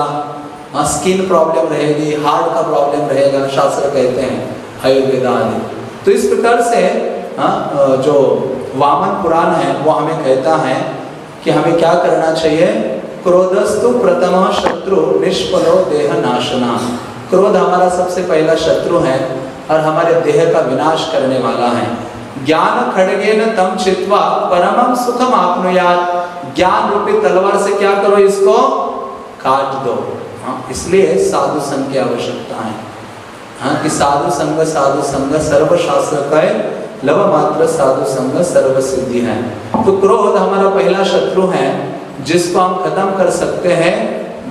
स्किन हाँ, प्रॉब्लम रहेगी हार्ट का प्रॉब्लम रहेगा शास्त्र कहते हैं आयुर्वेदा आदि। तो इस प्रकार से हाँ, जो वामन पुराण है, वो हमें कहता है कि हमें क्या करना चाहिए? क्रोधस्तु प्रथम शत्रु, निष्फलो देह नाशना। क्रोध हमारा सबसे पहला शत्रु है और हमारे देह का विनाश करने वाला है। ज्ञान खड़गे न तम चित्वा परमम सुखम आपनुयात। ज्ञान रूपी तलवार से क्या करो इसको? काट दो। हाँ इसलिए साधु संघ की आवश्यकता है। हाँ कि साधु संघ साधु संघ सर्वशास्त्र का लव मात्र साधु संग सर्व सिद्धि है। तो क्रोध हमारा पहला शत्रु है, जिसको हम खत्म कर सकते हैं,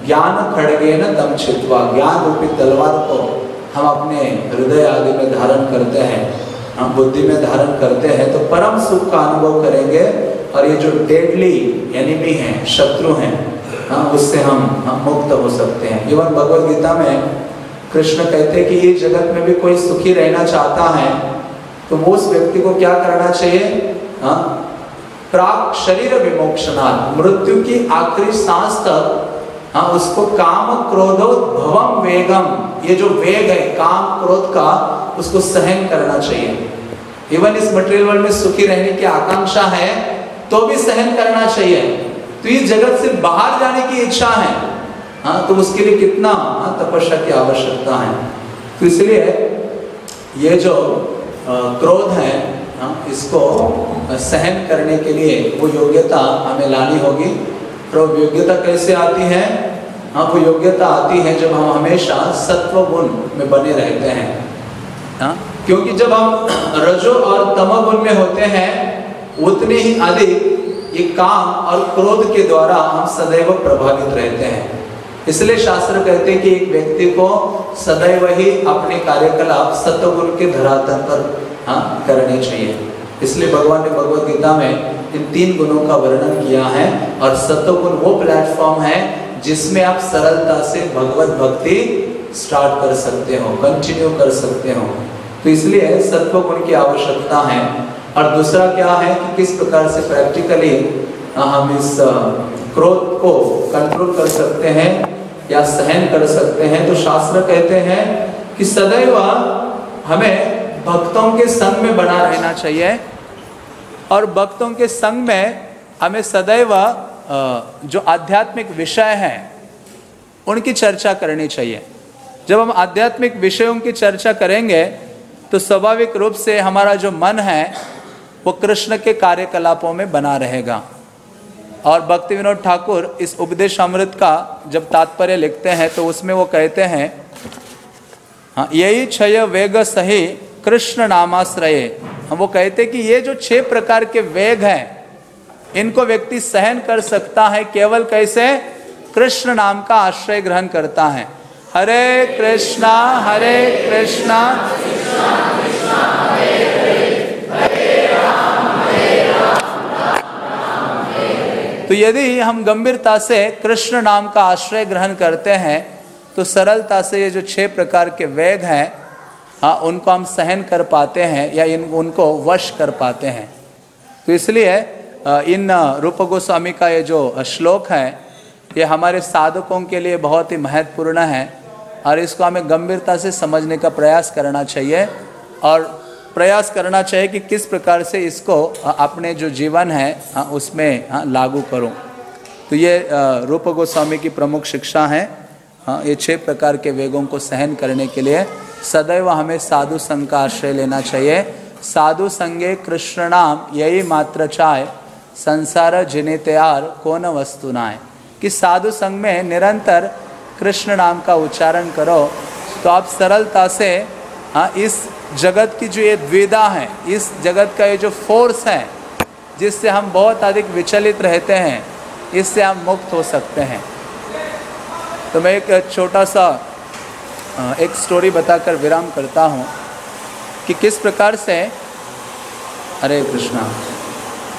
ज्ञान खड़गे न दम छिटवा ज्ञान रूपी तलवार को हम अपने हृदय आदि में धारण करते हैं। हम बुद्धि में धारण करते हैं तो परम सुख का अनुभव करेंगे, और ये जो डेडली एनिमी है, शत्रु हैं हाँ उससे हम हम मुक्त हो सकते हैं। इवन भगवत गीता में कृष्ण कहते हैं कि ये जगत में भी कोई सुखी रहना चाहता है तो उस व्यक्ति को क्या करना चाहिए? हाँ? प्राक शरीर विमोक्षनाथ मृत्यु की आखिरी सांस तक हाँ उसको काम क्रोधोद्भवम वेगम ये जो वेग है काम क्रोध का उसको सहन करना चाहिए। इवन इस मटेरियल वर्ल्ड में सुखी रहने की आकांक्षा है तो भी सहन करना चाहिए। तो इस जगत से बाहर जाने की इच्छा है। हाँ तो उसके लिए कितना हाँ, तपस्या की आवश्यकता है। तो इसलिए ये जो क्रोध है हाँ, इसको सहन करने के लिए वो योग्यता हमें लानी होगी। और योग्यता कैसे आती है? हाँ वो योग्यता आती है जब हम हमेशा सत्व गुण में बने रहते हैं। हाँ क्योंकि जब हम रजो और तम गुण में होते हैं उतने ही अधिक ये काम और क्रोध के द्वारा हम सदैव प्रभावित रहते हैं। इसलिए शास्त्र कहते हैं कि एक व्यक्ति को सदैव ही अपने कार्यकलाप सत्वगुण के धरातल पर हाँ करने चाहिए। इसलिए भगवान ने भगवत गीता में इन तीन गुणों का वर्णन किया है और सत्वगुण वो प्लेटफॉर्म है जिसमें आप सरलता से भगवत भक्ति स्टार्ट कर सकते हो कंटिन्यू कर सकते हो। तो इसलिए सत्वगुण की आवश्यकता है। और दूसरा क्या है कि किस प्रकार से प्रैक्टिकली हम इस क्रोध को कंट्रोल कर सकते हैं? या सहन कर सकते हैं तो शास्त्र कहते हैं कि सदैव हमें भक्तों के संग में बना रहना चाहिए और भक्तों के संग में हमें सदैव जो आध्यात्मिक विषय हैं, उनकी चर्चा करनी चाहिए। जब हम आध्यात्मिक विषयों की चर्चा करेंगे तो स्वाभाविक रूप से हमारा जो मन है, वो कृष्ण के कार्यकलापों में बना रहेगा। और भक्ति विनोद ठाकुर इस उपदेश अमृत का जब तात्पर्य लिखते हैं तो उसमें वो कहते हैं हाँ यही क्षय वेग सही कृष्ण नामाश्रय। हम वो कहते कि ये जो छह प्रकार के वेग हैं, इनको व्यक्ति सहन कर सकता है, केवल कैसे? कृष्ण नाम का आश्रय ग्रहण करता है। हरे कृष्णा हरे कृष्णा। तो यदि हम गंभीरता से कृष्ण नाम का आश्रय ग्रहण करते हैं तो सरलता से ये जो छह प्रकार के वेग हैं हाँ उनको हम सहन कर पाते हैं या इन, उनको वश कर पाते हैं। तो इसलिए इन रूप गोस्वामी का ये जो श्लोक है, ये हमारे साधकों के लिए बहुत ही महत्वपूर्ण है और इसको हमें गंभीरता से समझने का प्रयास करना चाहिए। और प्रयास करना चाहिए कि किस प्रकार से इसको अपने जो जीवन है उसमें लागू करूँ। तो ये रूप गोस्वामी की प्रमुख शिक्षा है। ये छह प्रकार के वेगों को सहन करने के लिए सदैव हमें साधु संघ का आश्रय लेना चाहिए। साधु संगे कृष्ण नाम यही मात्र चाय संसार जिने तैयार, कौन वस्तु नाय। कि साधु संघ में निरंतर कृष्ण नाम का उच्चारण करो तो आप सरलता से हाँ इस जगत की जो ये द्विधा है इस जगत का ये जो फोर्स है जिससे हम बहुत अधिक विचलित रहते हैं इससे हम मुक्त हो सकते हैं। तो मैं एक छोटा सा एक स्टोरी बताकर विराम करता हूँ कि किस प्रकार से अरे कृष्णा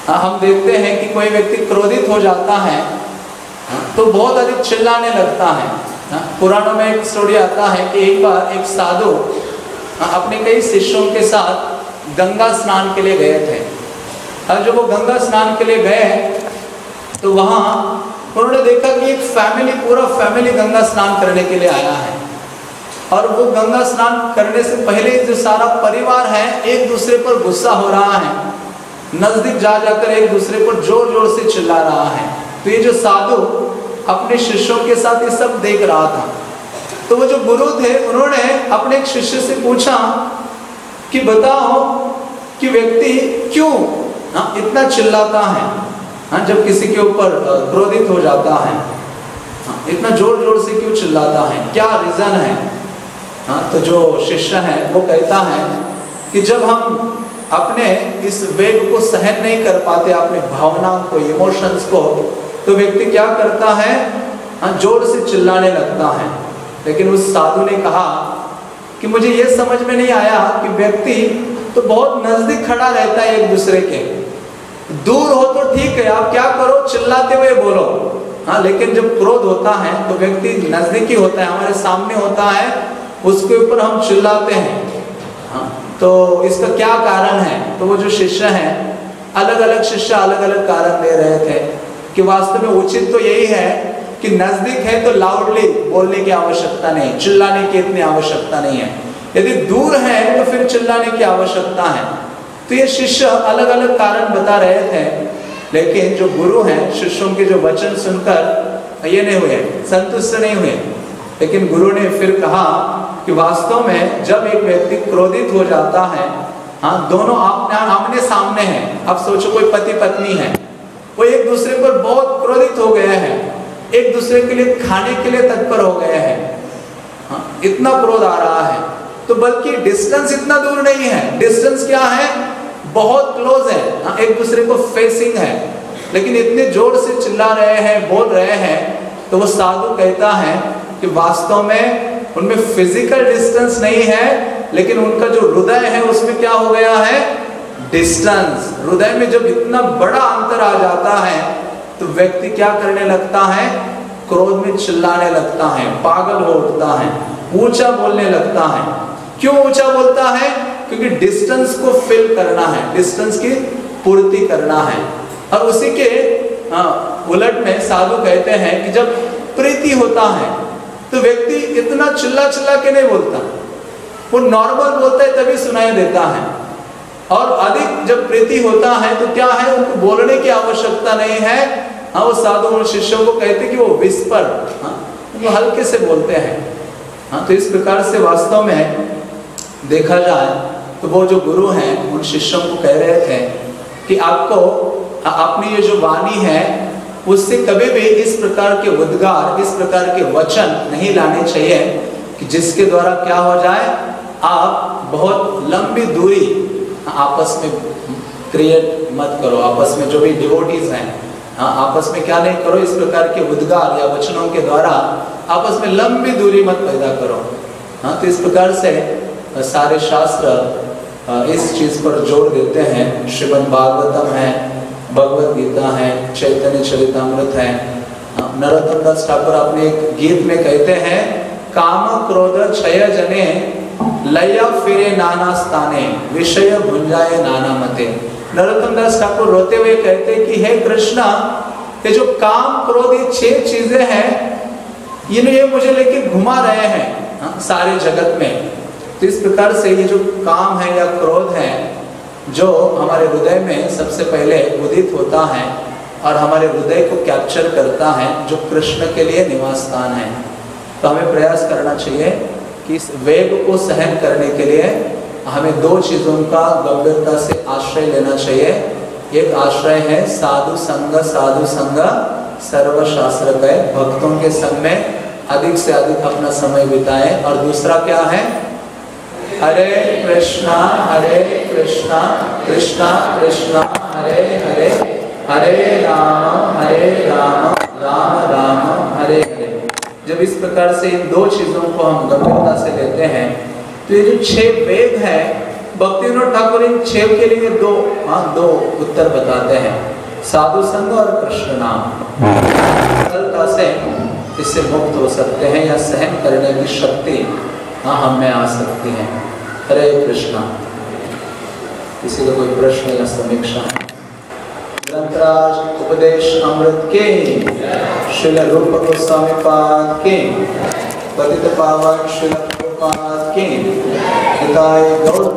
हाँ हम देखते हैं कि कोई व्यक्ति क्रोधित हो जाता है तो बहुत अधिक चिल्लाने लगता है। हाँ, पुराणों में एक स्टोरी आता है कि एक बार एक साधु अपने कई शिष्यों के साथ गंगा स्नान के लिए गए थे। और जब वो गंगा स्नान के लिए गए तो वहाँ उन्होंने देखा कि एक फैमिली पूरा फैमिली गंगा स्नान करने के लिए आया है। और वो गंगा स्नान करने से पहले जो सारा परिवार है, एक दूसरे पर गुस्सा हो रहा है। नज़दीक जा जाकर एक दूसरे पर ज़ोर ज़ोर से चिल्ला रहा है। तो ये जो साधु अपने शिष्यों के साथ ये सब देख रहा था। तो वो जो गुरु थे, उन्होंने अपने एक शिष्य से पूछा कि बताओ कि व्यक्ति क्यों हाँ इतना चिल्लाता है हाँ जब किसी के ऊपर क्रोधित हो जाता है हाँ इतना ज़ोर ज़ोर से क्यों चिल्लाता है, क्या रीजन है? हाँ तो जो शिष्य है, वो कहता है कि जब हम अपने इस वेग को सहन नहीं कर पाते, अपने भावनाओं को इमोशंस को तो व्यक्ति क्या करता है हाँ ज़ोर से चिल्लाने लगता है। लेकिन उस साधु ने कहा कि मुझे ये समझ में नहीं आया कि व्यक्ति तो बहुत नज़दीक खड़ा रहता है एक दूसरे के। दूर हो तो ठीक है, आप क्या करो, चिल्लाते हुए बोलो। हाँ लेकिन जब क्रोध होता है तो व्यक्ति नजदीकी होता है, हमारे सामने होता है, उसके ऊपर हम चिल्लाते हैं। हाँ तो इसका क्या कारण है? तो वो जो शिष्य हैं अलग अलग शिष्य अलग अलग कारण दे रहे थे कि वास्तव में उचित तो यही है कि नज़दीक है तो लाउडली बोलने की आवश्यकता नहीं, चिल्लाने की इतनी आवश्यकता नहीं है। यदि दूर है तो फिर चिल्लाने की आवश्यकता है। तो ये शिष्य अलग अलग कारण बता रहे थे, लेकिन जो गुरु हैं, शिष्यों के जो वचन सुनकर ये नहीं हुए, संतुष्ट नहीं हुए। लेकिन गुरु ने फिर कहा कि वास्तव में जब एक व्यक्ति क्रोधित हो जाता है हाँ दोनों आपने आमने सामने हैं। अब सोचो कोई पति पत्नी है, वो एक दूसरे पर बहुत क्रोधित हो गए हैं। एक दूसरे के लिए, खाने के लिए तत्पर हो गए हैं। हाँ इतना क्रोध आ रहा है। तो बल्कि डिस्टेंस इतना दूर नहीं है। डिस्टेंस क्या है? बहुत क्लोज है। हाँ एक दूसरे को फेसिंग है। लेकिन इतने ज़ोर से चिल्ला रहे हैं, बोल रहे हैं तो वो साधु कहता है कि वास्तव में उनमें फ़िज़िकल डिस्टेंस नहीं है, लेकिन उनका जो हृदय है, उसमें क्या हो गया है? डिस्टेंस हृदय में जब इतना बड़ा अंतर आ जाता है तो व्यक्ति क्या करने लगता है? क्रोध में चिल्लाने लगता है पागल हो उठता है ऊँचा बोलने लगता है। क्यों ऊँचा बोलता है? क्योंकि डिस्टेंस को फिल करना है डिस्टेंस की पूर्ति करना है। और उसी के हाँ, उलट में साधु कहते हैं कि जब प्रीति होता है तो व्यक्ति इतना चिल्ला चिल्ला के नहीं बोलता। वो नॉर्मल बोलता है तभी सुनाई देता है। और अधिक जब प्रीति होता है तो क्या है? उनको बोलने की आवश्यकता नहीं है। हाँ वो साधु और शिष्यों को कहते कि वो विस्पर हाँ वो हल्के से बोलते हैं। हाँ तो इस प्रकार से वास्तव में देखा जाए तो वो जो गुरु हैं, उन शिष्यों को कह रहे थे कि आपको अपनी ये जो वाणी है, उससे कभी भी इस प्रकार के उद्गार, इस प्रकार के वचन नहीं लाने चाहिए कि जिसके द्वारा क्या हो जाए? आप बहुत लंबी दूरी आपस में क्रिएट मत करो, आपस में जो भी डिवोटीज हैं हाँ आपस में क्या नहीं करो, इस प्रकार के उद्गार या वचनों के द्वारा आपस में लंबी दूरी मत पैदा करो। हाँ तो इस प्रकार से सारे शास्त्र इस चीज़ पर ज़ोर देते हैं। श्रीमद भागवतम है, भगवत गीता है, चैतन्य चरितमृत है। नरोत्तम दास ठाकुर अपने एक गीत में कहते हैं काम क्रोध क्षय जने लया फिरे नाना स्थाने, विषय भुंजाए नाना मते नरोत्तम दास ठाकुर रोते हुए कहते कि, हे कृष्णा, ये जो काम क्रोध ये छह चीज़ें हैं ये मुझे लेके घुमा रहे हैं, हा? सारे जगत में तो इस प्रकार से ये जो काम है या क्रोध है, जो हमारे हृदय में सबसे पहले उदित होता है और हमारे हृदय को कैप्चर करता है, जो कृष्ण के लिए निवास स्थान है तो हमें प्रयास करना चाहिए कि इस वेग को सहन करने के लिए हमें दो चीज़ों का गंभीरता से आश्रय लेना चाहिए। एक आश्रय है साधु संग साधु संग सर्वशास्त्र के भक्तों के संग में अधिक से अधिक अपना समय बिताए। और दूसरा क्या है? हरे कृष्णा हरे कृष्णा कृष्णा कृष्णा, हरे हरे हरे राम हरे राम राम राम। जब इस प्रकार से इन दो चीज़ों को हम गंभीरता से लेते हैं तो ये जो छह वेद है भक्ति ठाकुर इन छह के लिए दो हाँ दो उत्तर बताते हैं। साधु संग और कृष्ण नाम। सरलता से इससे मुक्त हो सकते हैं या सहन करने की शक्ति हाँ हम आ सकती है। हरे कृष्णा। किसी का कोई प्रश्न या समीक्षा है? ग्रंथराज उपदेश अमृत के शिल रूप गोस्वामी पाद के पतित पावन शिल के हिताय गौर